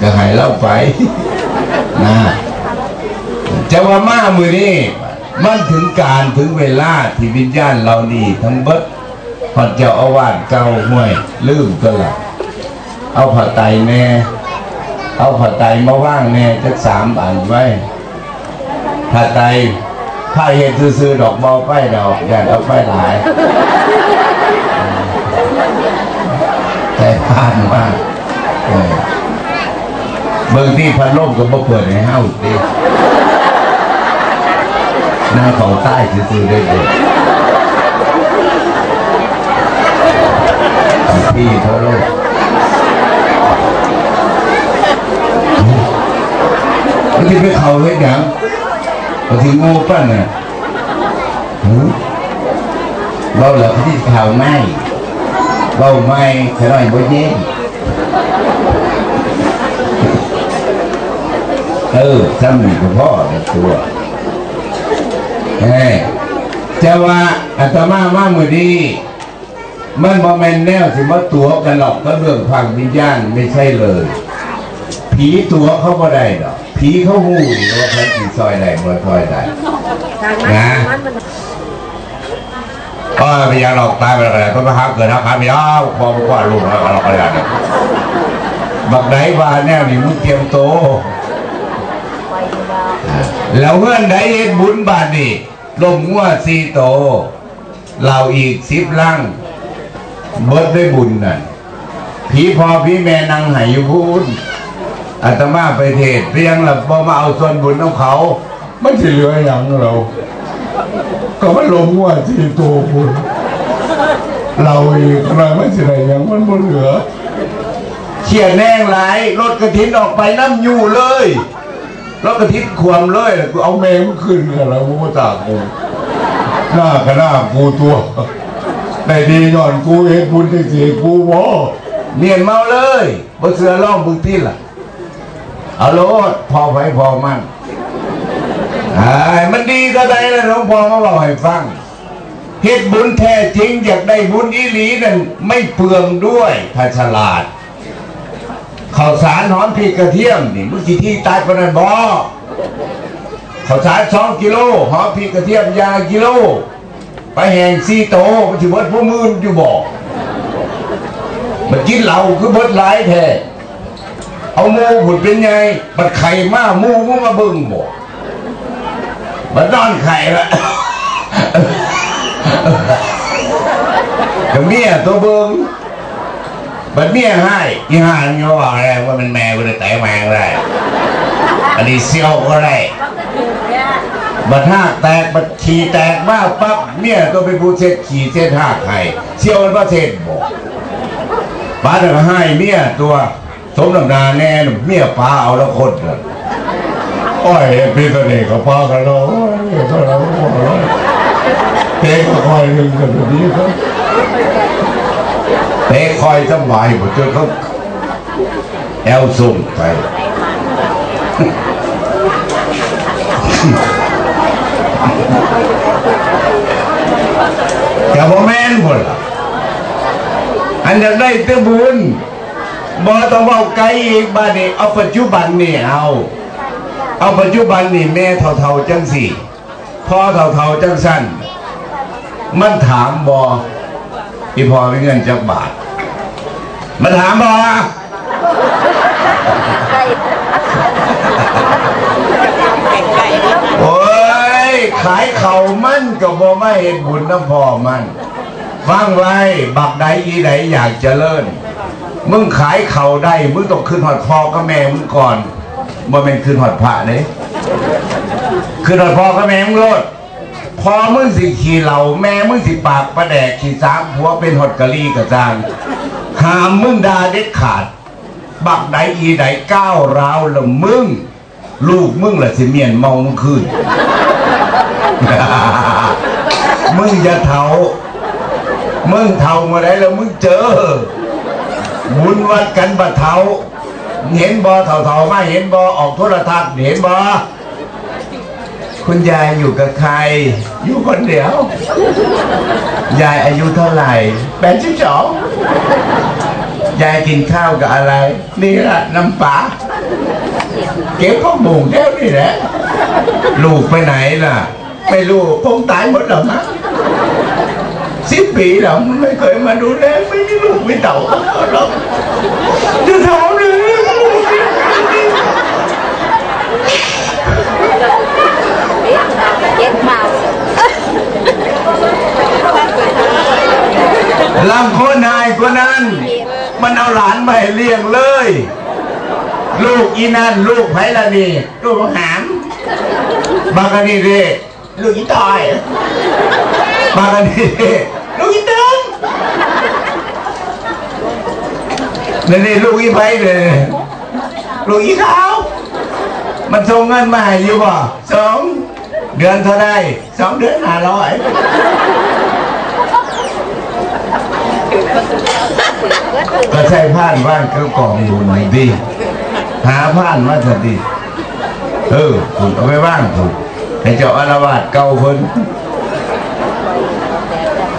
ก็ให้เราไปนะจะว่ามามือนี้มันถึงการถึงเวลาที่วิญญาณเรานี่ทั้งเบิดพอเจ้าอาวาสเก่าห่วยลืมตัวละเอาผ้าไตแน่เอาผ้าไตมาว่างแน่จักสามอันไว้ผ้าไตรผ้าเห็ดซื้อดอกบอไปดอกอย่าเอาไปหลายแต่ผ่านมาเออ เบิ่งที่พัดลมก็บ่เปิดให้เฮาตินาเขาใต้ซื่อๆได้เลยพี่เท่าโลกมันที่ไปเขาเฮ็ดหยังมาถึงงูปั้นน่ะหือเราเหลือที่เขาไม่เราไม่แค่หน่อยบ่เย็น ออจำหนึ่งกับพ่อในตัวเอ้ยจะว่าอาตมามามือดีมันบอแมนแนวสิมาตัวกันหรอกก็เรื่องพังวิญญาณไม่ใช่เลย ผีตัวเขาบ่ได้ดอกผีเขาหูนี่ว่าพันสีซอยได้บ่ซอยได้ทางนั้นมันมันก็พยายามหลอกตายไปแล้วก็มาหาเกิดนะครับยาวพอมกว่าลุงแล้วเราก็ได้บักไหนบาแนวนี่มึงเตรียมโตว แล้วเพื่อนได้เฮ็ดบุญบาทนี่ลมงัวสีโตเราอีกสิบลังเบิดได้บุญน่ะผีพอพี่แม่นางไหายอยู่พูนอาตมาไปเทศเพียงหลับพอมาเอาส่วนบุญของเขา มันจะเหลืออย่างเรา ก็มันลงว่าที่ตัวคุณเราอีกเราไม่ใช่ไรยังมันบ่เหลือเขียนแน่งหลายรถกระถินออกไปน้ำอยู่เลย รถกระถินควมเลยกูเอาแมงมันขึ้นกันแล้วกูมาตากกูหน้าก็หน้ากูตัวแต่ดีย้อนกูเองบุญที่สีกูวอเนียนเมาเลยบ่เสือล่องบึงที่ล่ะเอาโลดพอไปพอมันไอ้มันดีก็ได้แล้วหลวงพ่อมาบอกให้ฟังเฮ็ดบุญแท้จริงอยากได้บุญอีหลีนั่นไม่เปลืองด้วยถ้าฉลาด ข้าวสารหอมพริกกระเทียมนี่มึงสิที่ตายปนนั้นบ่ข้าวสารสองกิโลหอมพริกกระเทียมยากิโล ไปแห่งซีโตมันสิเบิดพวกมื่นอยู่บ่มันกินเหล้าคือเบิดหลายแท้เอาหมูผุดเป็นไงมันไข่มาหมูมึงมาเบิ่งบ่มันนอนไข่ละกับเมียตัวเบิง บัดเมียให้อีห่านก็ว่าอะไรว่ามันแมวก็ได้แต่แมงได้อันนี้เซียวก็ได้บัดหากแตกบัดขี่แตกมากปั๊บเมียตัวเป็นผู้เช็ดขี่เช็ดหากไข่เซียวมันประเทศบอกป้าเดี๋ยวให้เมียตัวสมน้ำนาแน่นเมียป้าเอาแล้วคนเลยอ้ยพี่ตัวนี้ก็พากันแล้วโอ้ยเท่าไหร่ก็พอแล้วเป๊กก็คอยหนึ่งกันแบบนี้ครับ เป๊กคอยสบายหมดจนเขาแอลส่งไปกับอแม่นคนละอันอยากได้แตะบุญบ่ต้องเอาไกลอีกบ้านนี้เอาปัจจุบันนี่เอาเอาปัจจุบันนี่แม่เท่าๆจังสี่พ่อเท่าๆจังสั้นมันถามบออีพอไม่เงินจักบาท มันถามบอไก่ไก่โอ้ยขายเข่ามันก็บ่มาเห็นบุญน้ำพอมันฟังไว้บักใดอีใดอยากเจริญมึงขายเข่าได้มึงต้องขึ้นหอดพ่อกับแม่มึงก่อนบ่เป็นขึ้นหอดพระเด้ขึ้นหอดพ่อกับแม่มึงโลดพอมึงสิขี่เหล่าแม่มึงสิปากประแดกขี่สามผัวเป็นหดกะลีกระจาง หามมึงดาเด็ดขาด บักใดอีใดก้าวร้าวละมึง ลูกมึงละสิเมียนเมามึงคืนมึงอย่าเถามึงเถามื่อไรแล้วมึงเจอบุญวัดกันบัดเถาเห็นบอเถาเถาๆมาเห็นบอออกโทรทัศน์เห็นบอ คุณยายอยู่กับใคร อยู่คนเดียว ยายอายุเท่าไหร่แปดสิบสองยายกินข้าวกับอะไร นี่ละน้ำปลาเก็บข้าวหมูแก้วนี่แหละ ลูกไปไหนล่ะ ไม่รู้คงตายหมดแล้วมั้งสิบปีแล้วไม่เคยมาดูแลไม่มีลูกไม่เต่าหรอกจะทำเลย เย็นเมา ลำคนนายคนนั้น มันเอาหลานมาให้เลี้ยงเลย ลูกอีนั่นลูกไผ่ละนี่ลูกหามบางกันนี่เด้ลูกอีตอยบางกันนี่เด้ลูกอีตึงนี่นี่ลูกอีไผ่เลยลูกอีขาวมันส่งเงินมาให้อยู่บ่สองเดือนเท่าไรสองเดือนห้าร้อย ก็ใช้ผ่านบ้านก็กองบุญดี หาผ่านมาสัดีเออคุณเอาไปบ้างคุณให้เจ้าอารวาสเก่าเพิ่น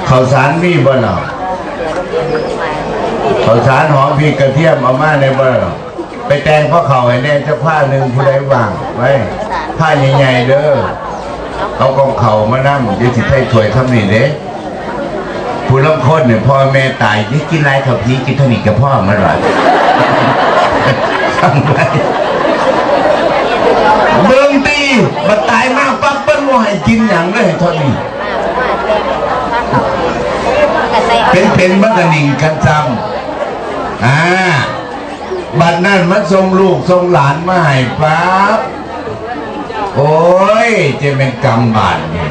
ข้าวสารมีบ่เนาะข้าวสารหอมพริกกระเทียมเอามาในบ่เนาไปแต่งพระเขาให้แน่จะผ้าหนึ่งผู้ใดวางไว้ผ้าใหญ่ๆเด้อเอากองเขามานั่งเดี๋ยวสิให้ถวยทำนี่เด้ ผู้ลำคนเนี่ยพ่อแม่ตายยี่กินไรขับพีกินเทานิกกับพ่อมาหรอทำไรเบิ่งตีมาตายมากปั๊บเปิ้นว่าให้กินอย่างเลยเท่านี้เป็นเป็นบักกะนิ่งกันจำอ่าบัดนั้นมันส่งลูกส่งหลานมาให้ปั๊บโอ้ยจะเป็นกรรมบาดนี่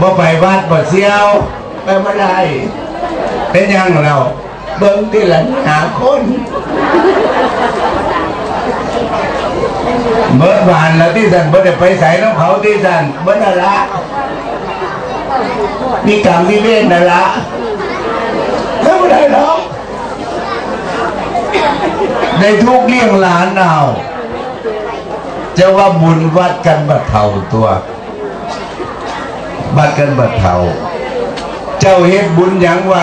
บ่ไปวัดบ่เสียว ไปบ่ได้เป็นยังเราเบิ่งที่หลังหาคนเบิดบานแล้วที่สันเบิดได้ไปใส่น้ำเขาที่สันเบิดนั่นละมีกรรมมีเวรนั่นละแล้วไม่ได้หรอกในทุกเลี้ยงหลานเอาจะว่าบุญวัดกันบัดเท่าตัว บัดกันบัดเท่า เจ้าเฮ็ดบุญยังไว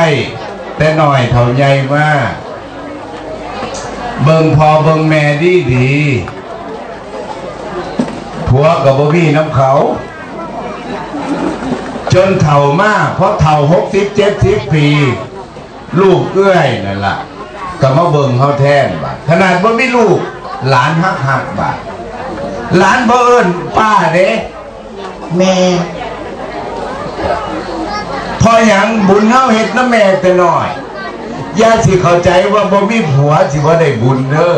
แต่หน่อยเท่าใหญ่มากเบิ่งพอเบิ่งแม่ดีดีผัวกับบ่มีน้ำเขา จนเฒ่ามาก เพราะเฒ่าหกสิบเจ็ดสิบปี ลูกเอื้อยนั่นล่ะก็มาเบิ่งเขาแทนบาดขนาดบ่มีลูก หลานหักหักบาดหลานบ่เอิ้นป้าเด้แม่ พออย่างบุญเฮาเฮ็ดน้ำแม่แต่น้อยอย่าสิเข้าใจว่าบ่มีผัวสิว่าได้บุญเด้อ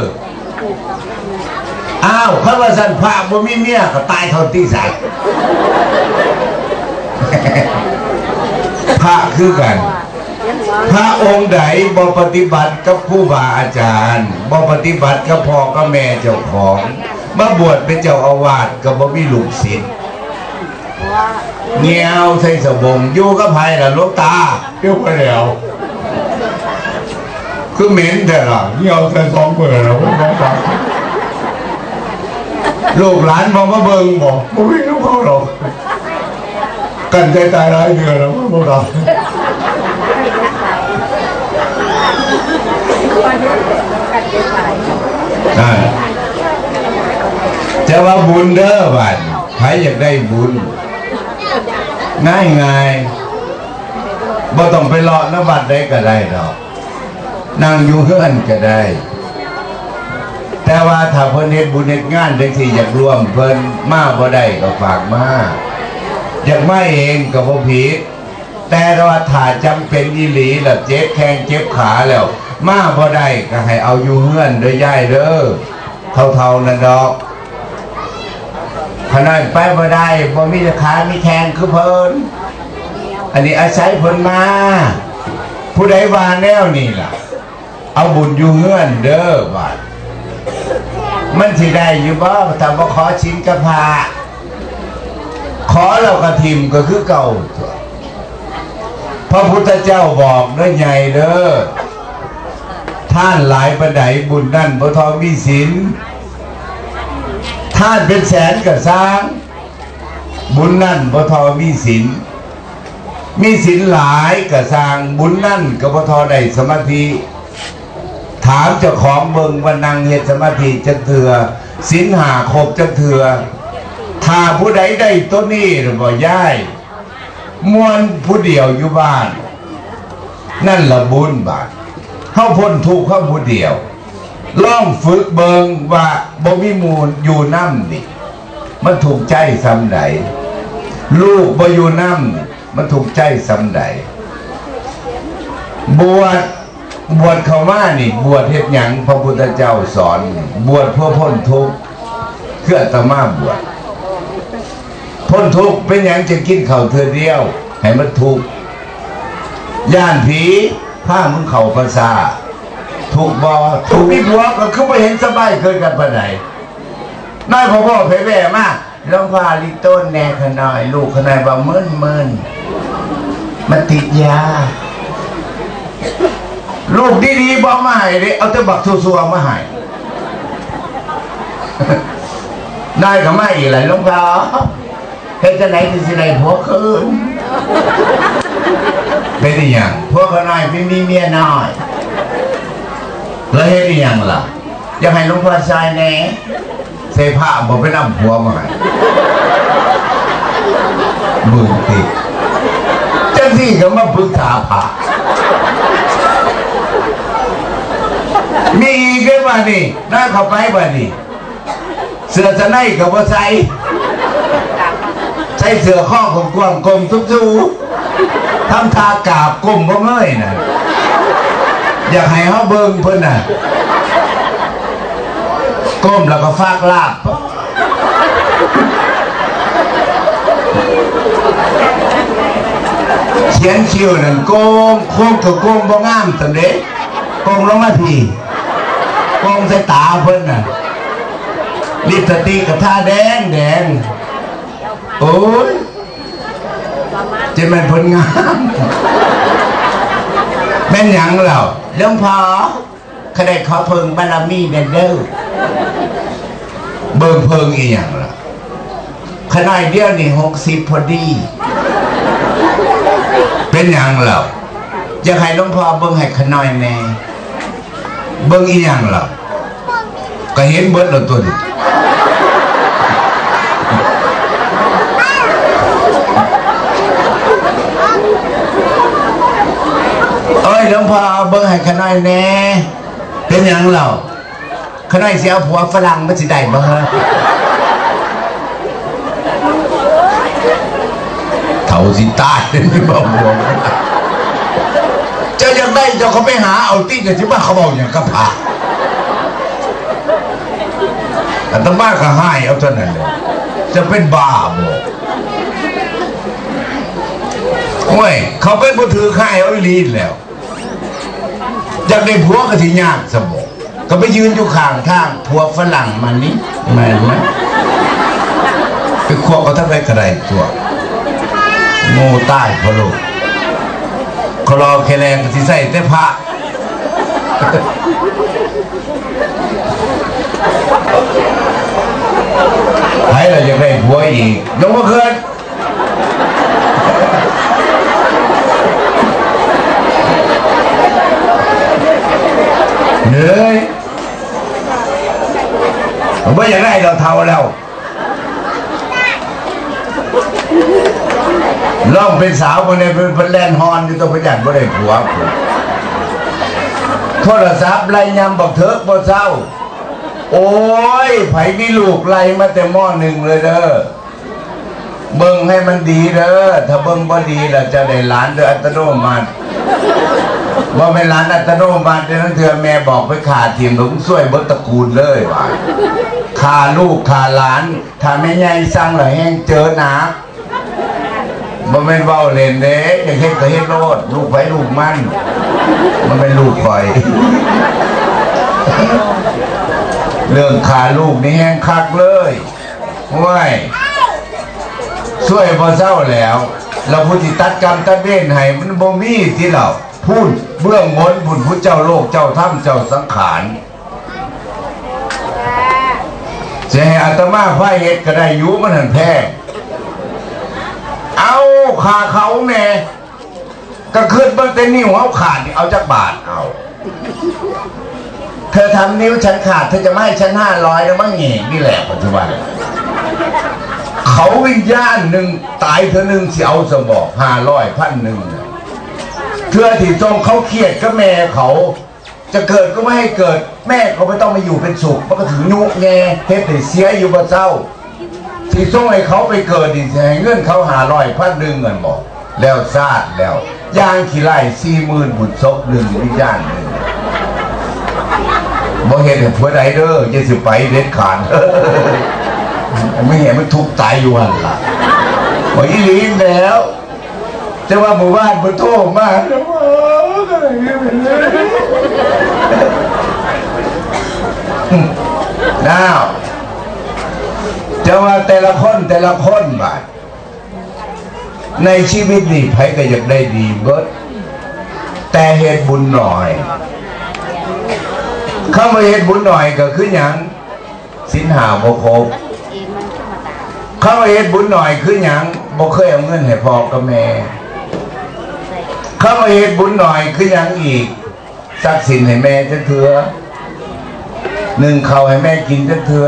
อ้าวข้าว่าสันพระบ่มีเมียก็ตายเท่าที่สัตว์พระคือกัน พระองค์ใดบ่ปฏิบัติกับผู้บาอาจารย์บ่ปฏิบัติกับพ่อกับแม่เจ้าของมาบวชเป็นเจ้าอาวาสก็บ่มีลูกศิษย์ เงี้ยวใส่สบงอยู่กับไผล่ะลวงตาเดี๋ยวไปแล้ว คือเหม็นแต่ละเงี้ยวใส่สองเปิดแล้วไม่ต้องฟังลูกหลานมองมาเบิ่งบอกบ่มีลูกเขาหรอกกันใจตายหลายเดือนแล้วพวกเรานั่นจะว่าบุญเด้อบัดใครอยากได้บุญ ง่ายง่ายบ่ต้องไปรอน้ำบัตรได้ก็ได้ดอกนั่งอยู่เฮือนก็ได้ แต่ว่าถ้าเพิ่นเฮ็ดบุญเฮ็ดงานจังซี่อยากร่วมเพิ่นมาบ่ได้ก็ฝากมาอยากมาเองก็บ่ผิดแต่ว่าถ้าจำเป็นอีหลีแล้วเจ็บแข้งเจ็บขาแล้ว มาบ่ได้ก็ให้เอาอยู่เฮือนเด้อย่ายเด้อเท่าๆนั่นดอก ขนาดไปบ่ได้บ่มีขามีแข้งคือเพิ่นอันนี้อาศัยเพิ่นมา ผู้ใดว่าแนวนี่ล่ะ เอาบุญอยู่เงื่อนเด้อบาดมันสิได้อยู่บ่ถ้าบ่ขอชิ้นกับพาขอเรากระทิมก็คือเก่าตัวพระพุทธเจ้าบอกเด้อใหญ่เด้อท่านหลายประไดบุญนั่นบ่ทอมีศีล ท่านเป็นแสนก็สร้าง บุญนั่นบ่ทอมีศีลมีศีลหลายกระสร้างบุญนั่นก็บ่ทอได้สมาธิถามเจ้าของเบิงว่านั่งเฮ็ดสมาธิจักเถื่อศีลหาครบจักเถื่อถ้าผู้ใดได้ตัวนี้หรือบ่ย้ายมวนผู้เดียวอยู่บ้าน นั่นละบุญบาทเข้าพ้นทุกข์เข้าผู้เดียว ลองฝึกเบิงว่าบ่มีมูลอยู่น้ำดิมันถูกใจสำใดลูกบ่อยู่น้ำมันถูกใจสำใดบวชบวชเขามานี่ บวชเฮ็ดหยังพระพุทธเจ้าสอน บวชเพื่อพ้นทุกข์เพื่อตมาบวชพ้นทุกข์เป็นหยังจะกินเข้าเธอเดียว ให้มันทุกข์ย่านผีผ้ามึงเข่าภาษา ถูกบอถูกมีผัวก็คือไปเห็นสบายเกินกันปานไหนน้อยพ่อพ่อเผยแว่มาลองพาลิต้นแน่ขน่อย ลูกขน่อยว่าเมินเมินมันติดยา ลูกดีๆบอกมาให้เด้เอาแต่บักซัวๆมาให้ได้ก็ไม่อีกหลายลูกพ่อเฮ็ดจะไหนที่สิได้ผัวคืนเป็นอีหยังพวกขาน้อยไม่มีเมียน้อย แล้วเฮ็ดอีหยังล่ะอยากให้หลุงพ่อชายแหน่ใส่ผ้าบอกไปนำผัวมาให้มึงติจ้าที่ก็มาปรึกษาผ้ามีอีกเด้อบ่านี่น่าเข้าไปบ่านี่เสื้อจะไนกับว่าใส่ใส่เสื้อข้องกวางกลมทุกๆทำทากาบก้มบ่เงยน่ะ อยากให้เขาเบิ่งเพิ่นน่ะก้มแล้วก็ฟากลาบเขียนคิ้วนั่นโกงโค้งกับโกงบ่งามสันเด้โกงลงมาทีโกงใส่ตาเพิ่นน่ะลิปสติกกับท่าแดงแดงโอ้ยจะเป็นผลงาน แม่นหยังเหล่าหลวงพ่อเขาได้ขอเพิงบารมีเดนเดอร์เบิ่งเพิงอีหยังล่ะขนาดเดียวนี่หกสิบพอดี เป็นหยังเหล่าอยากให้หลวงพ่อเบิ่งให้ขน้อยแน่เบิ่งอีหยังเหล่าก็เห็นเบิดแล้วตัวนี้ เอ้ยหลวงพ่อเอาเบิ่งให้ขน้อยแน่เป็นหยังเหล่าขน้อยเสียผัวฝรั่งมันสิได้บ่ฮะเท่าสิตายนี่บ่บ่เจ้าอยากได้เจ้าเขาไปหาเอาตี้กันสิว่าเขาบอกอย่างกับพาอัตมาก็ให้เอาเท่านั้นเลยจะเป็นบ้าบ่โอ้ยเขาเป็นผู้ถือค่ายเอาลีนแล้ว อยากได้ผัวก็ที่ยากสมองก็ไปยืนอยู่ข้างทางผัวฝรั่งมันนี่แม่นไหมไปควบเอาทั้งไปกระไรตัวโง่ใต้พะโลกเขารอแค่แรงก็ที่ใส่แต่พระให้เราอยากได้ผัวอีกยกมาคืน เหนื่อยผมไม่อยากได้เราเท่าแล้วลองเป็นสาวคนนี้เป็นแลนฮอนอยู่ตัวประหยัดบ่ได้ผัวผมโทรศัพท์ไล่ยำบอกเถิกบ่เศร้า โอ้ยไผมีลูกไล่มาแต่หม้อหนึ่งเลยเด้อเบิ่งให้มันดีเด้อถ้าเบิ่งบ่ดีล่ะจะได้หลานโดยอัตโนมัติ ว่าเป็นร้านอัตโนมัติเนั้นเธอแม่บอกไปขาดทีมหลงช่วยบตระกูลเลยว่ะขาลูกขาหลานถ้าไม่ใหญ่สั่งเหรอแห้งเจอหนามันเป็นเบ้าเล่นเด้อย่างเฮ็ดก็เฮ็ดโลดลูกไปลูกมัน มันเป็นลูกคอย เรื่องขาลูกนี่แห้งคักเลยว้ายช่วยพอเศร้าแล้ว เราพูดที่ตัดกรรมตัดเวรให้มันบ่มีที่เรา พูดเบื้องบนบุญพุทธเจ้าโลกเจ้าถ้ำเจ้าสังขารจะให้อาตมาพายเฮ็ดก็ได้ยุมันหันแพงเอาขาเขาแน่ก็ขึ้นเบิ้งเต้นนิ้วเอาขาดนี่เอาจากบาทเอาเธอทำนิ้วฉันขาดเธอจะไม่ให้ฉันห้าร้อยแล้วมั้งเงี้นี่แหละปัจจุบันเขาวิญญาณหนึ่งตายเธอหนึ่งสิเอาสมบอกห้าร้อยพันหนึ่ง เพื่อที่ทรงเขาเครียดก็แม่เขา จะเกิดก็ไม่ให้เกิดแม่เขาไม่ต้องมาอยู่เป็นสุขมันก็ถึงยุแงเทปแต่เสียอยู่บ่เศร้าที่ส่งให้เขาไปเกิดดิแให้เงินเขาหาร้อยพันหนึ่งเงินบอก แล้วซาดแล้วย่างขี้ไล่สี่หมื่นบุญศพหนึ่งวิญญาณหนึ่งบ่เห็นให้ผัวใดเด้อจะสิไปเด็ดขาดไม่เห็นมันทุกข์ตายอยู่หันล่ะบ่อีหลีนแล้ว จะว่าหมู่บ้านมันโทษมากนะว่าน้าวจะว่าแต่ละคนแต่ละคนบาดในชีวิตนี่ไผก็อยากได้ดีเบิดแต่เหตุบุญหน่อยเข้ามาเหตุบุญหน่อยก็คืออย่างสินหาบ่คบเข้ามาเหตุบุญหน่อยคืออย่างบ่เคยเอาเงินให้พ่อกับแม่ เข้ามาเหตุบุญหน่อยคืออย่างอีกสักสินให้แม่จะเถือหนึ่งเขาให้แม่กินจะเถือ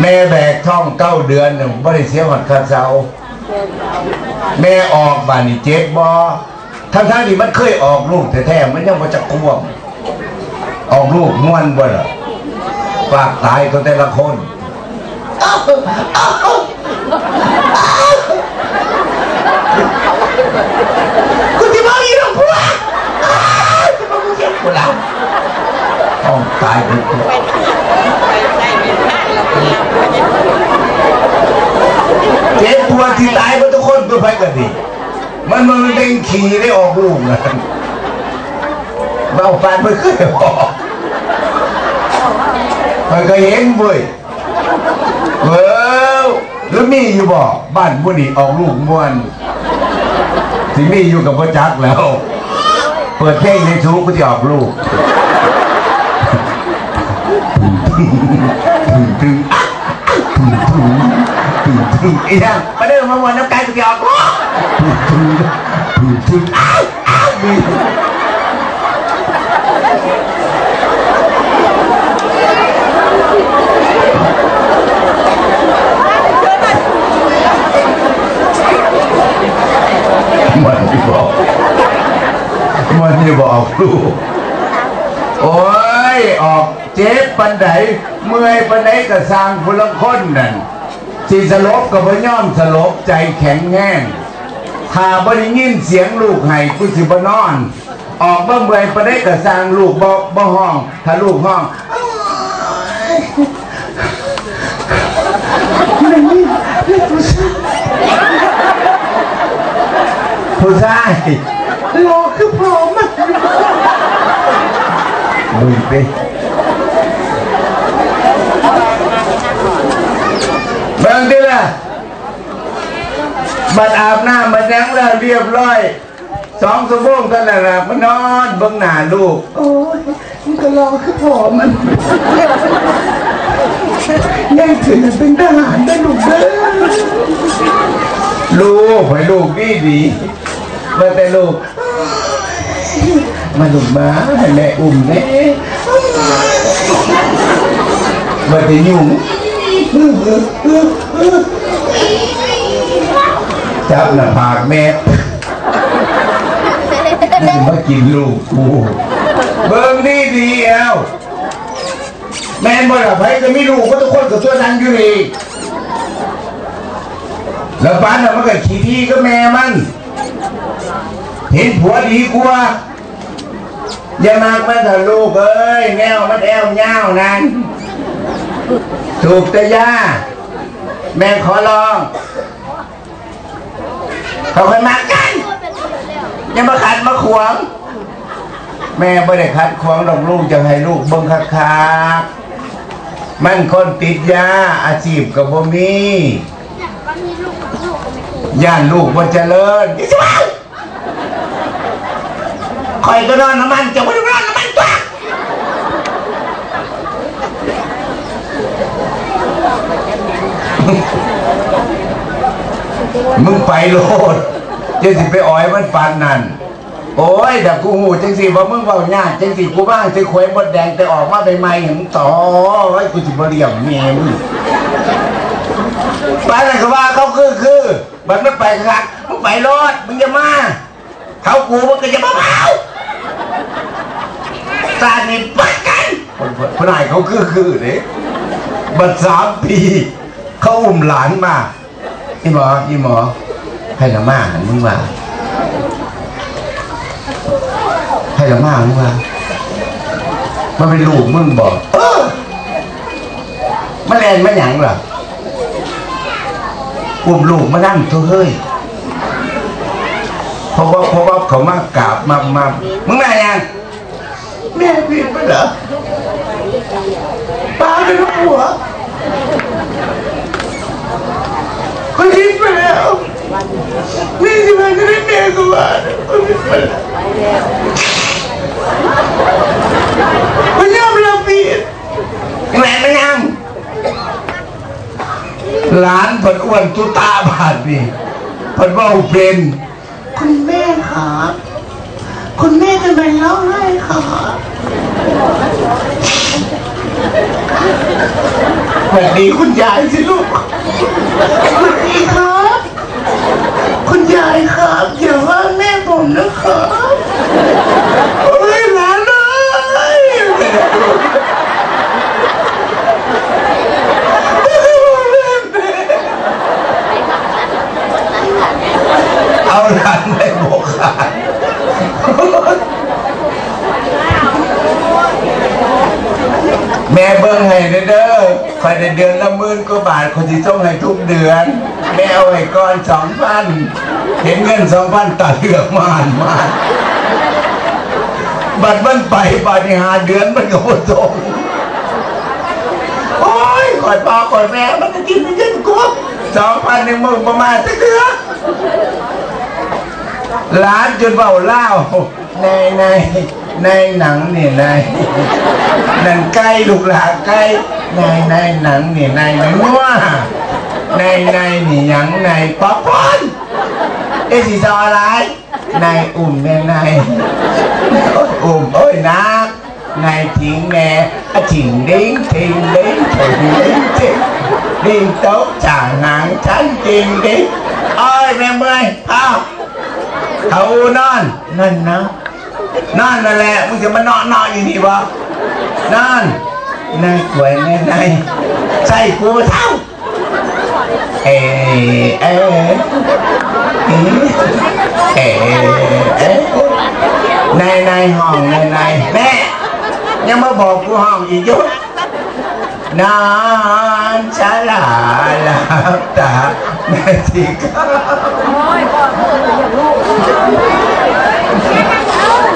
แม่แบกท้องเก้าเดือนหนึ่งบ่ได้เสียหอดคาเซาแม่ออกบานนี่เจ็บบอทั้งทั้งที่มันเคยออกลูกแท้ๆมันยังบ่จะกวมออกลูกม้วนบ่ล่ะปากตายก็แต่ละคนกูจะมาอีหรอกพวกจะมา กูเจ็บกูละต้องตายไปกูไปไปมีท่านเราเนี่ยเจ็บปวที่ตายมันทุกคนตัวไปกันดิมันมันเด้งขี่ได้ออกลูกนะเบาฟันไม่เคยออกมันก็เห็นเว้ยเว้าแล้วมีอยู่บ่บ้านบุนี่ออกลูกม้วนที่มีอยู่กับพ่อจักแล้ว เปิดเพลงในทูก็จะออกลูกถึงถึงถึงถึงถึงถึงไอ้ยังมาเดินมาวันน้ำกายก็จะออกลูกถึงถึงถึงอ้าวอ้าวมีมันที่บอก มันที่บอกลูกโอ้ยออกเจ็บปันไดเมื่อยปันไดก็สร้างพลังคนนั่นสิสลบกับพย่อมสลบใจแข็งแห้งถ้าบ่ได้ยินเสียงลูกให้กูสิบนอน ออกบ่เมื่อยปันไดก็สร้างลูกบ่บ่ห้อง ถ้าลูกห้องผู้ชาย รอคือพร้อมอะมึงไปเบิ่งดิล่ะบัดอาบน้ำบัดยังแล้วเรียบร้อยสองชั่วโมงเท่านั้นแหละมันนอนเบิ่งหน้าลูก โอ้ยมันก็รอคือพร้อมมันยังถึงเป็นทหารได้ลูกเด้อลูกให้ลูกดีดีมาแต่ลูก มาลูกมาให้แม่อุ้มแน่มาแต่ยุ่งจับหน้าผากแม่จะมากินลูกกูเบิ่งดีดีเอาแม่นบ่ล่ะไผก็มีลูกก็ทุกคนกับตัวนั้นอยู่นี่แล้วปันน่ะมันก็ขี้ที่ก็แม่มัน เห็นผัวดีกว่า อย่ามากมันเถอะลูกเอ้ยแนวมันแอวเงาวนั่นถูกแต่ย่าแม่ขอลอง เขาเคยมากันย่ามาขัดมาขวางแม่ไม่ได้ขัดขวางดอกลูกจะให้ลูกเบิ่งคักๆมันคนติดยาอาชีพกับบ่มีย่านลูกมันเจริญ คอยก็นอนน้ำมันจะไม่ได้นอนน้ำมันตัวมึงไปโลดจะสิไปอ้อยมันปานนั่นโอ้ยแต่กูหูจังสิว่ามึงเบาหน้าจังสิกูบ้างจะควยมดแดงแต่ออกมาใบไม้เห็นต่อไว้กูสิบเรียมเมียมึงไปไหนก็ว่าเขาคือคือมันไม่ไปครับมึงไปรถมึงจะมาเขากูมันก็จะมาเผา สาดนี่ปักกันพนายเขาคือคือเด้บัดสามปีเขาอุ้มหลานมาอีหมออีหมอให้ละมาหันมึงมาให้ละมามึงมามันเป็นลูกมึงบอกเออมันแลนมาหยังล่ะอุ้มลูกมานั่งตัวเฮ้ยเพราะว่าเพราะว่าเขามากราบมามามึงมายัง แม่ผิดไปเหรอป้าเป็นลูกหัวคนทิ้งไปแล้วไม่จะมาจะได้เมียกูมาคนทิ้งไปแล้วมันยอมรับผิดแม่ไม่ยังหลานผลอ้วนตุตาบาดนี่ผลว่าเป็นคุณแม่ขาคุณแม่ จะเป็นร้องไห้ขาสวัสดีคุณยายสิลูกสวัสดีครับ คุณยายครับอย่าว่าแม่ผมนะครับเอ้ยหลานเลยเอาหลานในโบกขาด แม่เบิ้งให้เด้อเด้อคอยได้เดือนละหมื่นกว่าบาทคนที่ต้องให้ทุกเดือน แม่เอาให้ก้อนสองพันเห็นเงินสองพันตัดเหลือกมานมาบัตรมันไปบัตรหาเดือนมันก็บ่ตรงโอ้ยคอยพ่อคอยแม่มันจะกินเงินกูสองพันหนึ่งมึงประมาณสักเดือนร้านจนเบาเล่าในใน ในหนังนี่ในหนังไก่ลูกหลาไก่ในในหนังนี่ในในนัวในในนี่หยังในป๊อปคอร์นเอสิซออะไรในอุ่มในในอุ่มโอ้ยนักในทิ้งแม่อะทิ้งดิ้งทิ้งดิ้งทิ้งดิ้งทิ้งดิ้งโต๊ะจ่างหางฉันจริงดิ้งโอ้ยแม่เมื่อยพ่อเขานอนนั่นนะ นอนนั่นแหละมึงจะมานอนนอนอยู่นี่วะนอนนายกวยในในใส่กูเท่าเอเอเอเอเอในในห้องในในแม่ยังมาบอกกูห้องอีกยุดนอนชะลาหลับตาแม่ที่ก็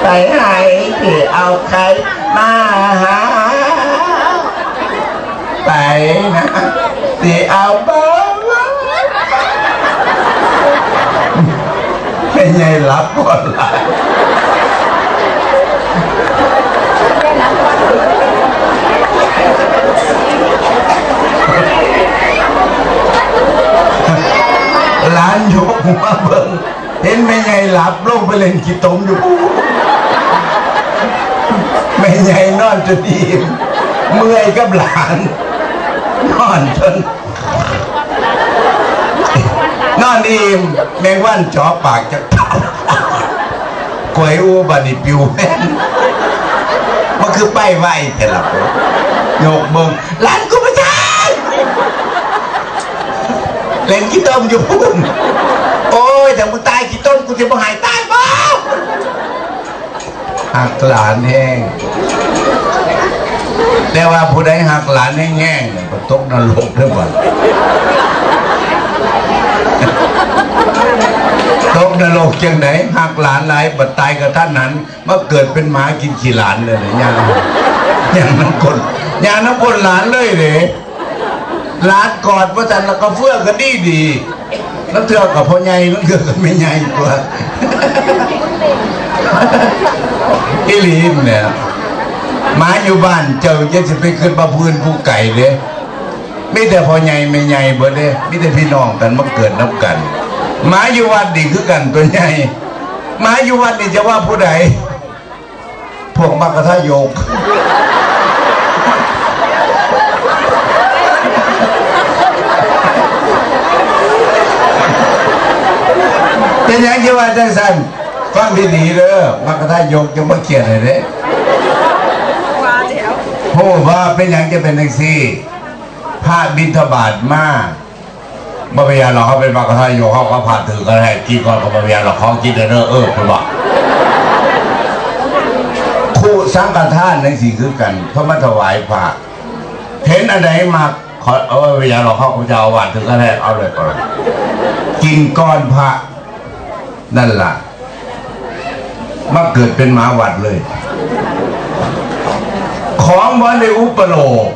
ไปไหนที่เอาใครมาหา ไปนะที่เอาบ้าไม่ใช่รับก่อนละร้านยกมาเบิ่งเห็นไม่ไงหลับลงไปเล่นกีตมอยู่ ไม่ใหญ่นอนจนอิ่มเมื่อยกับหลาน นอนจนนอนอิ่มแมงวันจ่อปากจะกวยอูบันิปิวแม่นมันคือไปไหวแต่ละคนโยกเบิงหลานกูไม่ใช่เล่นกีต้มอยู่พุ่นโอ้ยแต่มึงตายกีต้มกูจะมาหายตายบ้า หักหลานแห้งแต่ว่าผู้ใดหักหลานแห้งๆเนี่ยก็ตกนรกเด้อบ่ตกนรกจังไหนหักหลานหลายบัดตายกับท่านนั้นมาเกิดเป็นหมากินขี้หลานเลยเนี่ยย่างย่างน้ำคนย่างน้ำคนหลานเลยเลยหลานกอดว่าจันแล้วก็เฟื่อกันดีดีแล้วเทือกับพ่อใหญ่แล้วเทือกับไม่ใหญ่กว่า อีหลีนเนี่ยหมาอยู่บ้านเจ้าจะจะไปขึ้นมาพื้นผู้ไก่เลยไม่แต่พอใหญ่ไม่ใหญ่เบิดเลยไม่แต่พี่น้องกันมาเกิดนับกันหมาอยู่วัดดีคือกันตัวใหญ่หมาอยู่วัดนี่จะว่าผู้ใดพวกมักกะทะโยกเป็นอย่างที่ว่าจังสัน ฟังดีๆเด้อมักกะทะโยกจะมาเขียนอะไรเด้โอ้ว่าเป็นอย่างจะเป็นแท็กซี่พาบินทบาทมาบ่พยานหรอกเขาเป็นมักกะทะโยกเขาเขาผ่านถือกันให้กินก่อนเขาบ่พยานหรอกเขากินเด้อเออคุณบอกครูตุสังฆทานในสิ่งคือกันเพราะมาถวายพระเห็นอันไหนมาขอเอาไว้อย่าเราเข้าพระเจ้าอาวัดถึงก็ได้เอาเลยก่อนกินก้อนพระนั่นล่ะ มาเกิดเป็นหมาหวัดเลย ของวันในอุปโลก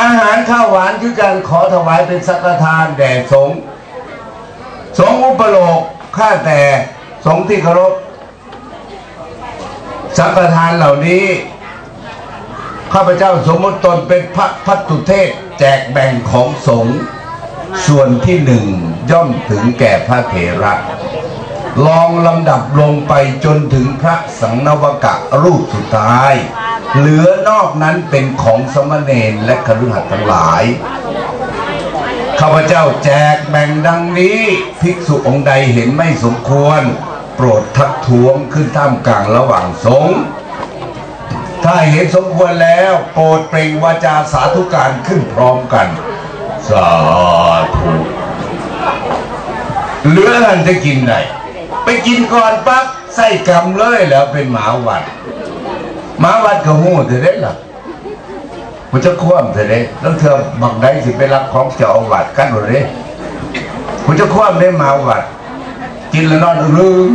อาหารข้าวหวานคือการขอถวายเป็นสักทานแด่สงฆ์สงฆ์อุปโลกข้าแต่สงฆ์ที่เคารพสังฆทานเหล่านี้ ข้าพเจ้าสมมติตนเป็นพระพัตตุเทศแจกแบ่งของสงฆ์ส่วนที่หนึ่งย่อมถึงแก่พระเถระ ลองลำดับลงไปจนถึงพระสังนวกะรูปสุดท้าย เหลือนอกนั้นเป็นของสมณเณรและคฤหัสถ์ทั้งหลายข้าพเจ้าแจกแบ่งดังนี้ภิกษุองค์ใดเห็นไม่สมควร โปรดทักท้วงขึ้นท่ามกลางระหว่างสงฆ์ถ้าเห็นสมควรแล้วโปรดเปล่งวาจาสาธุการขึ้นพร้อมกัน สาธุเหลือท่านจะกินไหน ไปกินก่อนปั๊บใส่กำเลยแล้วเป็นหมาวัดหมาวัดก็หูเธอได้หรอมันจะคว่ำเธอได้แล้วเธอบังได้สิไปรับของเจ้าอวัดกันหรือเด้มันจะคว่ำได้หมาวัด กินแล้วนอนลืม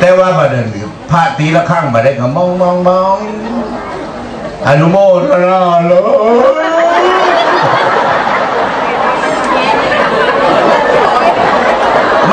แต่ว่าบัดนี้พระตีละข้างบัดได้ก็มองมองมองอนุโมทนาเลยม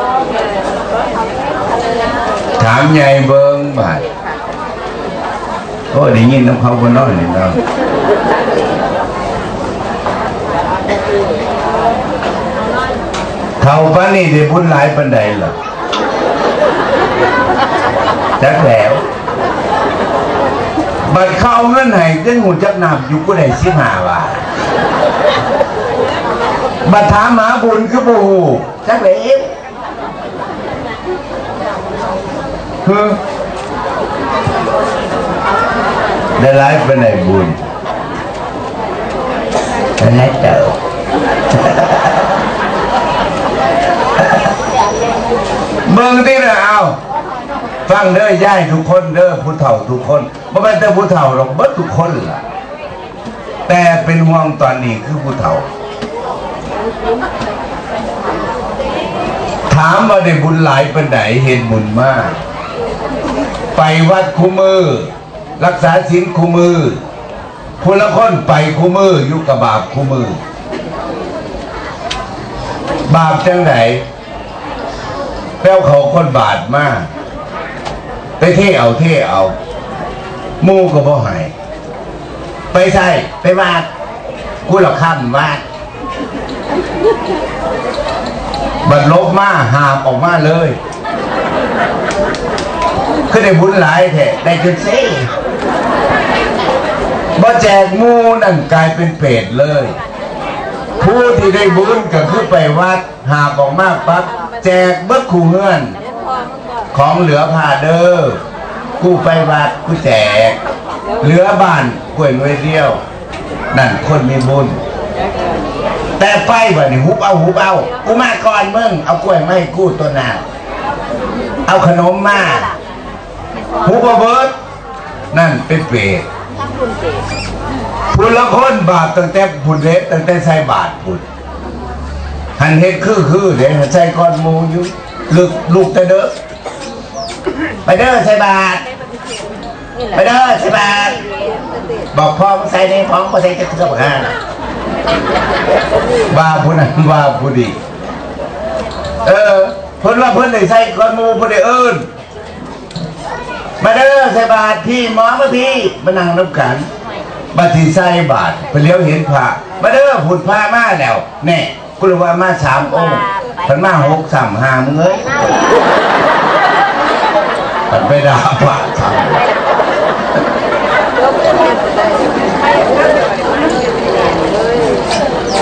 วานเจ้าว่าบาดนี่เอายอก็มาให้ผู้เฒ่าฟังนี่ยายซ้ำนี่ถามยายเบิงบา ดโอ้ได้ยินน้ำเขาบนน้อยนี่เนาะเท่าปานนี่ไหลายปันเอาเงินไหนบุญได้เติบเมืองที่นเอาฟังเด้อย่ายทุกคนเด้อผู้เฒ่าทุกคนไม่เป็นแต่ผู้เฒ่าหรอกเบิดทุกคนล่ะ แต่เป็นห่วงตอนนี้คือผู้เฒ่า ถามว่าได้บุญหลายเป็นไหนเห็นบุญมาก ไปวัดคู่มือ รักษาศีลคู่มือผู้ละคนไปคู่มืออยู่กับบาปคู่มือ บาปจังไหนแป้วเขาคนบาดมากไปเท่เอาเท่เอามู่ก็บ่หายไปใส่ไปวาดกูหลอกข้ามวาดบัดลบมาหามออกมาเลย คือได้บุญหลายแท้ได้จนเซ่บ่แจกมูนั่นกลายเป็นเปรตเลย ผู้ที่ได้บุญก็คือไปวัดหาบอกมากปั๊บแจกเบิดคู่เงื่อน ของเหลือผ่าเด้อกูไปวัดกูแจก เหลือบ้านกล้วยน้อยเดียว นั่นคนมีบุญแต่ไปบ่นี่ฮุบเอาฮุบเอากูมาก่อนมึงเอากล้วยไม่กู้ตัวหนาเอาขนมมา ฮุบเอาเบิดนั่นเป็นเปรตพุนละคนบาปตั้งแต่พุนเล็ตั้งแต่ใส่บาทพุนหันเฮ็ดคือคือเดี๋ยวใส่ก้อนมูอยู่ลึกลูกแต่เด้อไปเด้อใส่บาทไปเด้อใส่บาทบอกพ่อมึงใส่ในท้องก็ใส่จะเกือบห้านบาผู้นั้นบาผู้ดีเออเพิ่นว่าเพิ่นได้ใส่ก้อนมูเพิ่นได้เอิ้น มาเด้อใส่บาทพี่หมอมาพี่มานั่งน้ำกันบัดสิใส่บาทไปเลี้ยวเห็นพระมาเด้อผุดพระมาแล้วแน่กูรู้ว่ามาสามองค์พันมาหกสามห้ามึงเอ้ยพันไปด่าพระทำ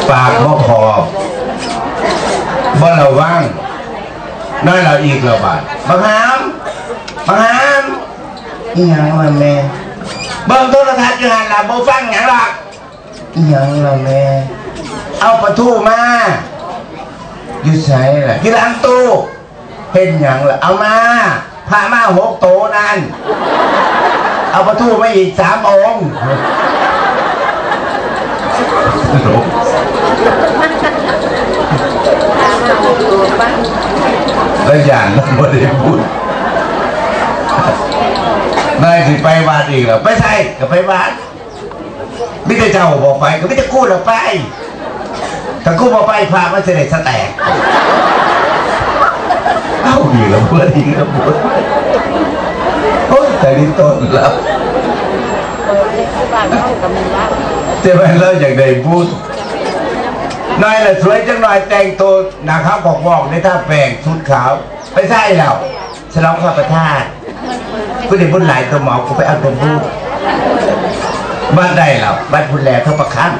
ปากบ่พอบ่ระวังน้อยเราอีกระบาดบังหามบังหาม อีหยังวะแม่เบิ่งโทรทัศน์อยู่หันล่ะบ่ฟังหยังหรอกอีหยังล่ะแม่เอาปลาทูมาอยู่ใช้ล่ะที่หล้างตู้เห็นหยังล่ะเอามาพามาหกโตนั่นเอาปลาทูมาอีกสามองค์แล้วอย่างนั้นไม่ได้พูด นายสิไปวัดอีกเหรอไม่ใช่ก็ไปวัดไม่ได้เจ้าบอกไปก็ไม่ได้กู้เราไปถ้ากู้มาไปพามันเสด็จสแตกเอ้าอีกแล้วเพื่อนอีกแล้วเพื่อนโอ้ยแต่นี่ต้นแล้วที่บ้านเขากับมึงว่าเจะไปเลิกอย่างใดพูดนายน่ะสวยจังหน่อยแต่งตัวนะครับบอกบอกในท่าแปลงชุดขาวไปใช่แล้วฉลองข้าประทาส กูได้บุญหลายตัวหมอกูไปเอาตัวพูบ้านได้แล้วบ้านคุณแหลเท่าประคัน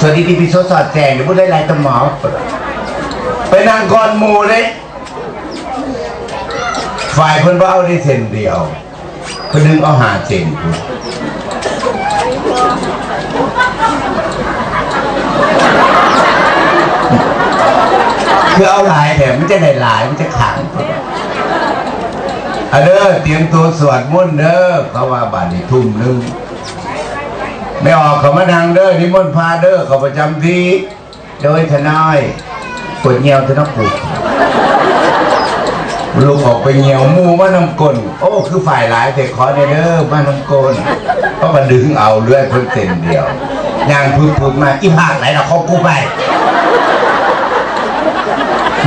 สวัสดีที่พี่โซสอดแจงเดี๋ยวพูดได้หลายตัวหมอไปนั่งก่อนหมูเลยฝ่ายเพิ่นว่าเอาได้เส้นเดียวเพิ่นดึงเอาหาเจนกูคือเอาหลายแถมมันจะได้หลายมันจะขัง อะเด้อเตรียมตัวสวดมนต์เด้อเขาว่าบัดนี้ทุ่มหนึงไม่ออกเขามาดังเด้อนิมนต์พาเด้อเขาประจำที่โดยทนายปวดเงียวทนายปลุกลูกออกไปเงียวมูมาน้ำกลโอ้ คือฝ่ายหลายแต่ขอเนี่ยเด้อมาน้ำกลเพราะมันดึงเอาเลือดเพิ่งเส้นเดียวย่างพึ่งพึ่งมาอีภาคไหนเราเขากูไป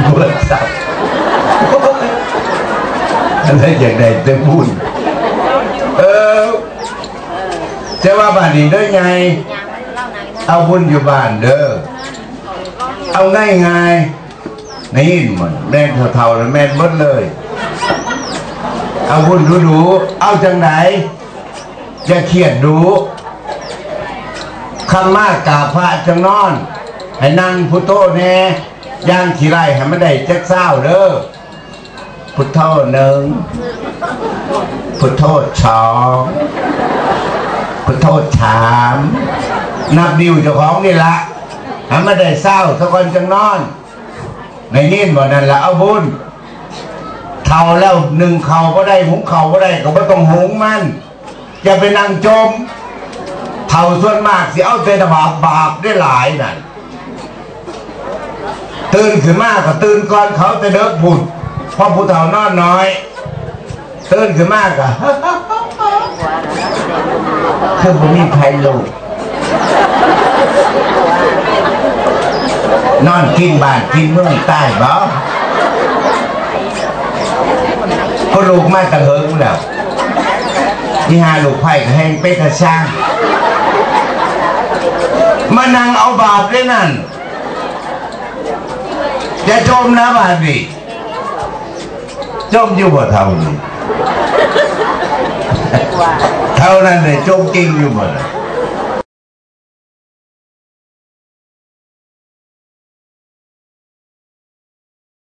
บวชสับ อะไรอย่างใดจะพูดเออจะว่าบ้านนี้ได้ไง เอาบุญอยู่บ้านเด้อเอาง่ายง่ายๆนี่มันแม่เท่าๆแล้วแม่นหมดเลย เอาบุญดูๆเอาจังไหนอย่าเครียดดูคำมากกาพระจังนอน ให้นั่งพุทโธแน่ย่างขี้ไรให้มันได้จักเศร้าเด้อ พุทโธหนึ่งพุทโธสองพุทโธสามนับดิวเจ้าของนี่ละให้มันได้เศร้าสักคนจังนอน ในนี่บ่นั่นละเอาบุญเท่าแล้วหนึ่งเข่าก็ได้หุงเข่าก็ได้ก็ไม่ต้องหุงมันอย่าไปนั่งจมเท่าส่วนมากสิเอาแต่บาปบาปได้หลายนั่นตื่นขึ้นมากก็ตื่นก่อนเขาแต่เด็กบุญ พอผู้เฒ่านอนน้อยตื่นขึ้นมากก็คือผมมีภัยลูกนอนกินบ้านกินเมืองใต้บ่ก็ลูกมาตะเฮิงแล้วนี่หาลูกไผ่ก็แห้งไปกระช่าง มานั่งเอาบาปด้วยนั่นอย่าจมนะบาปดิ จมอยู่บ่เท่านี้เท่านั้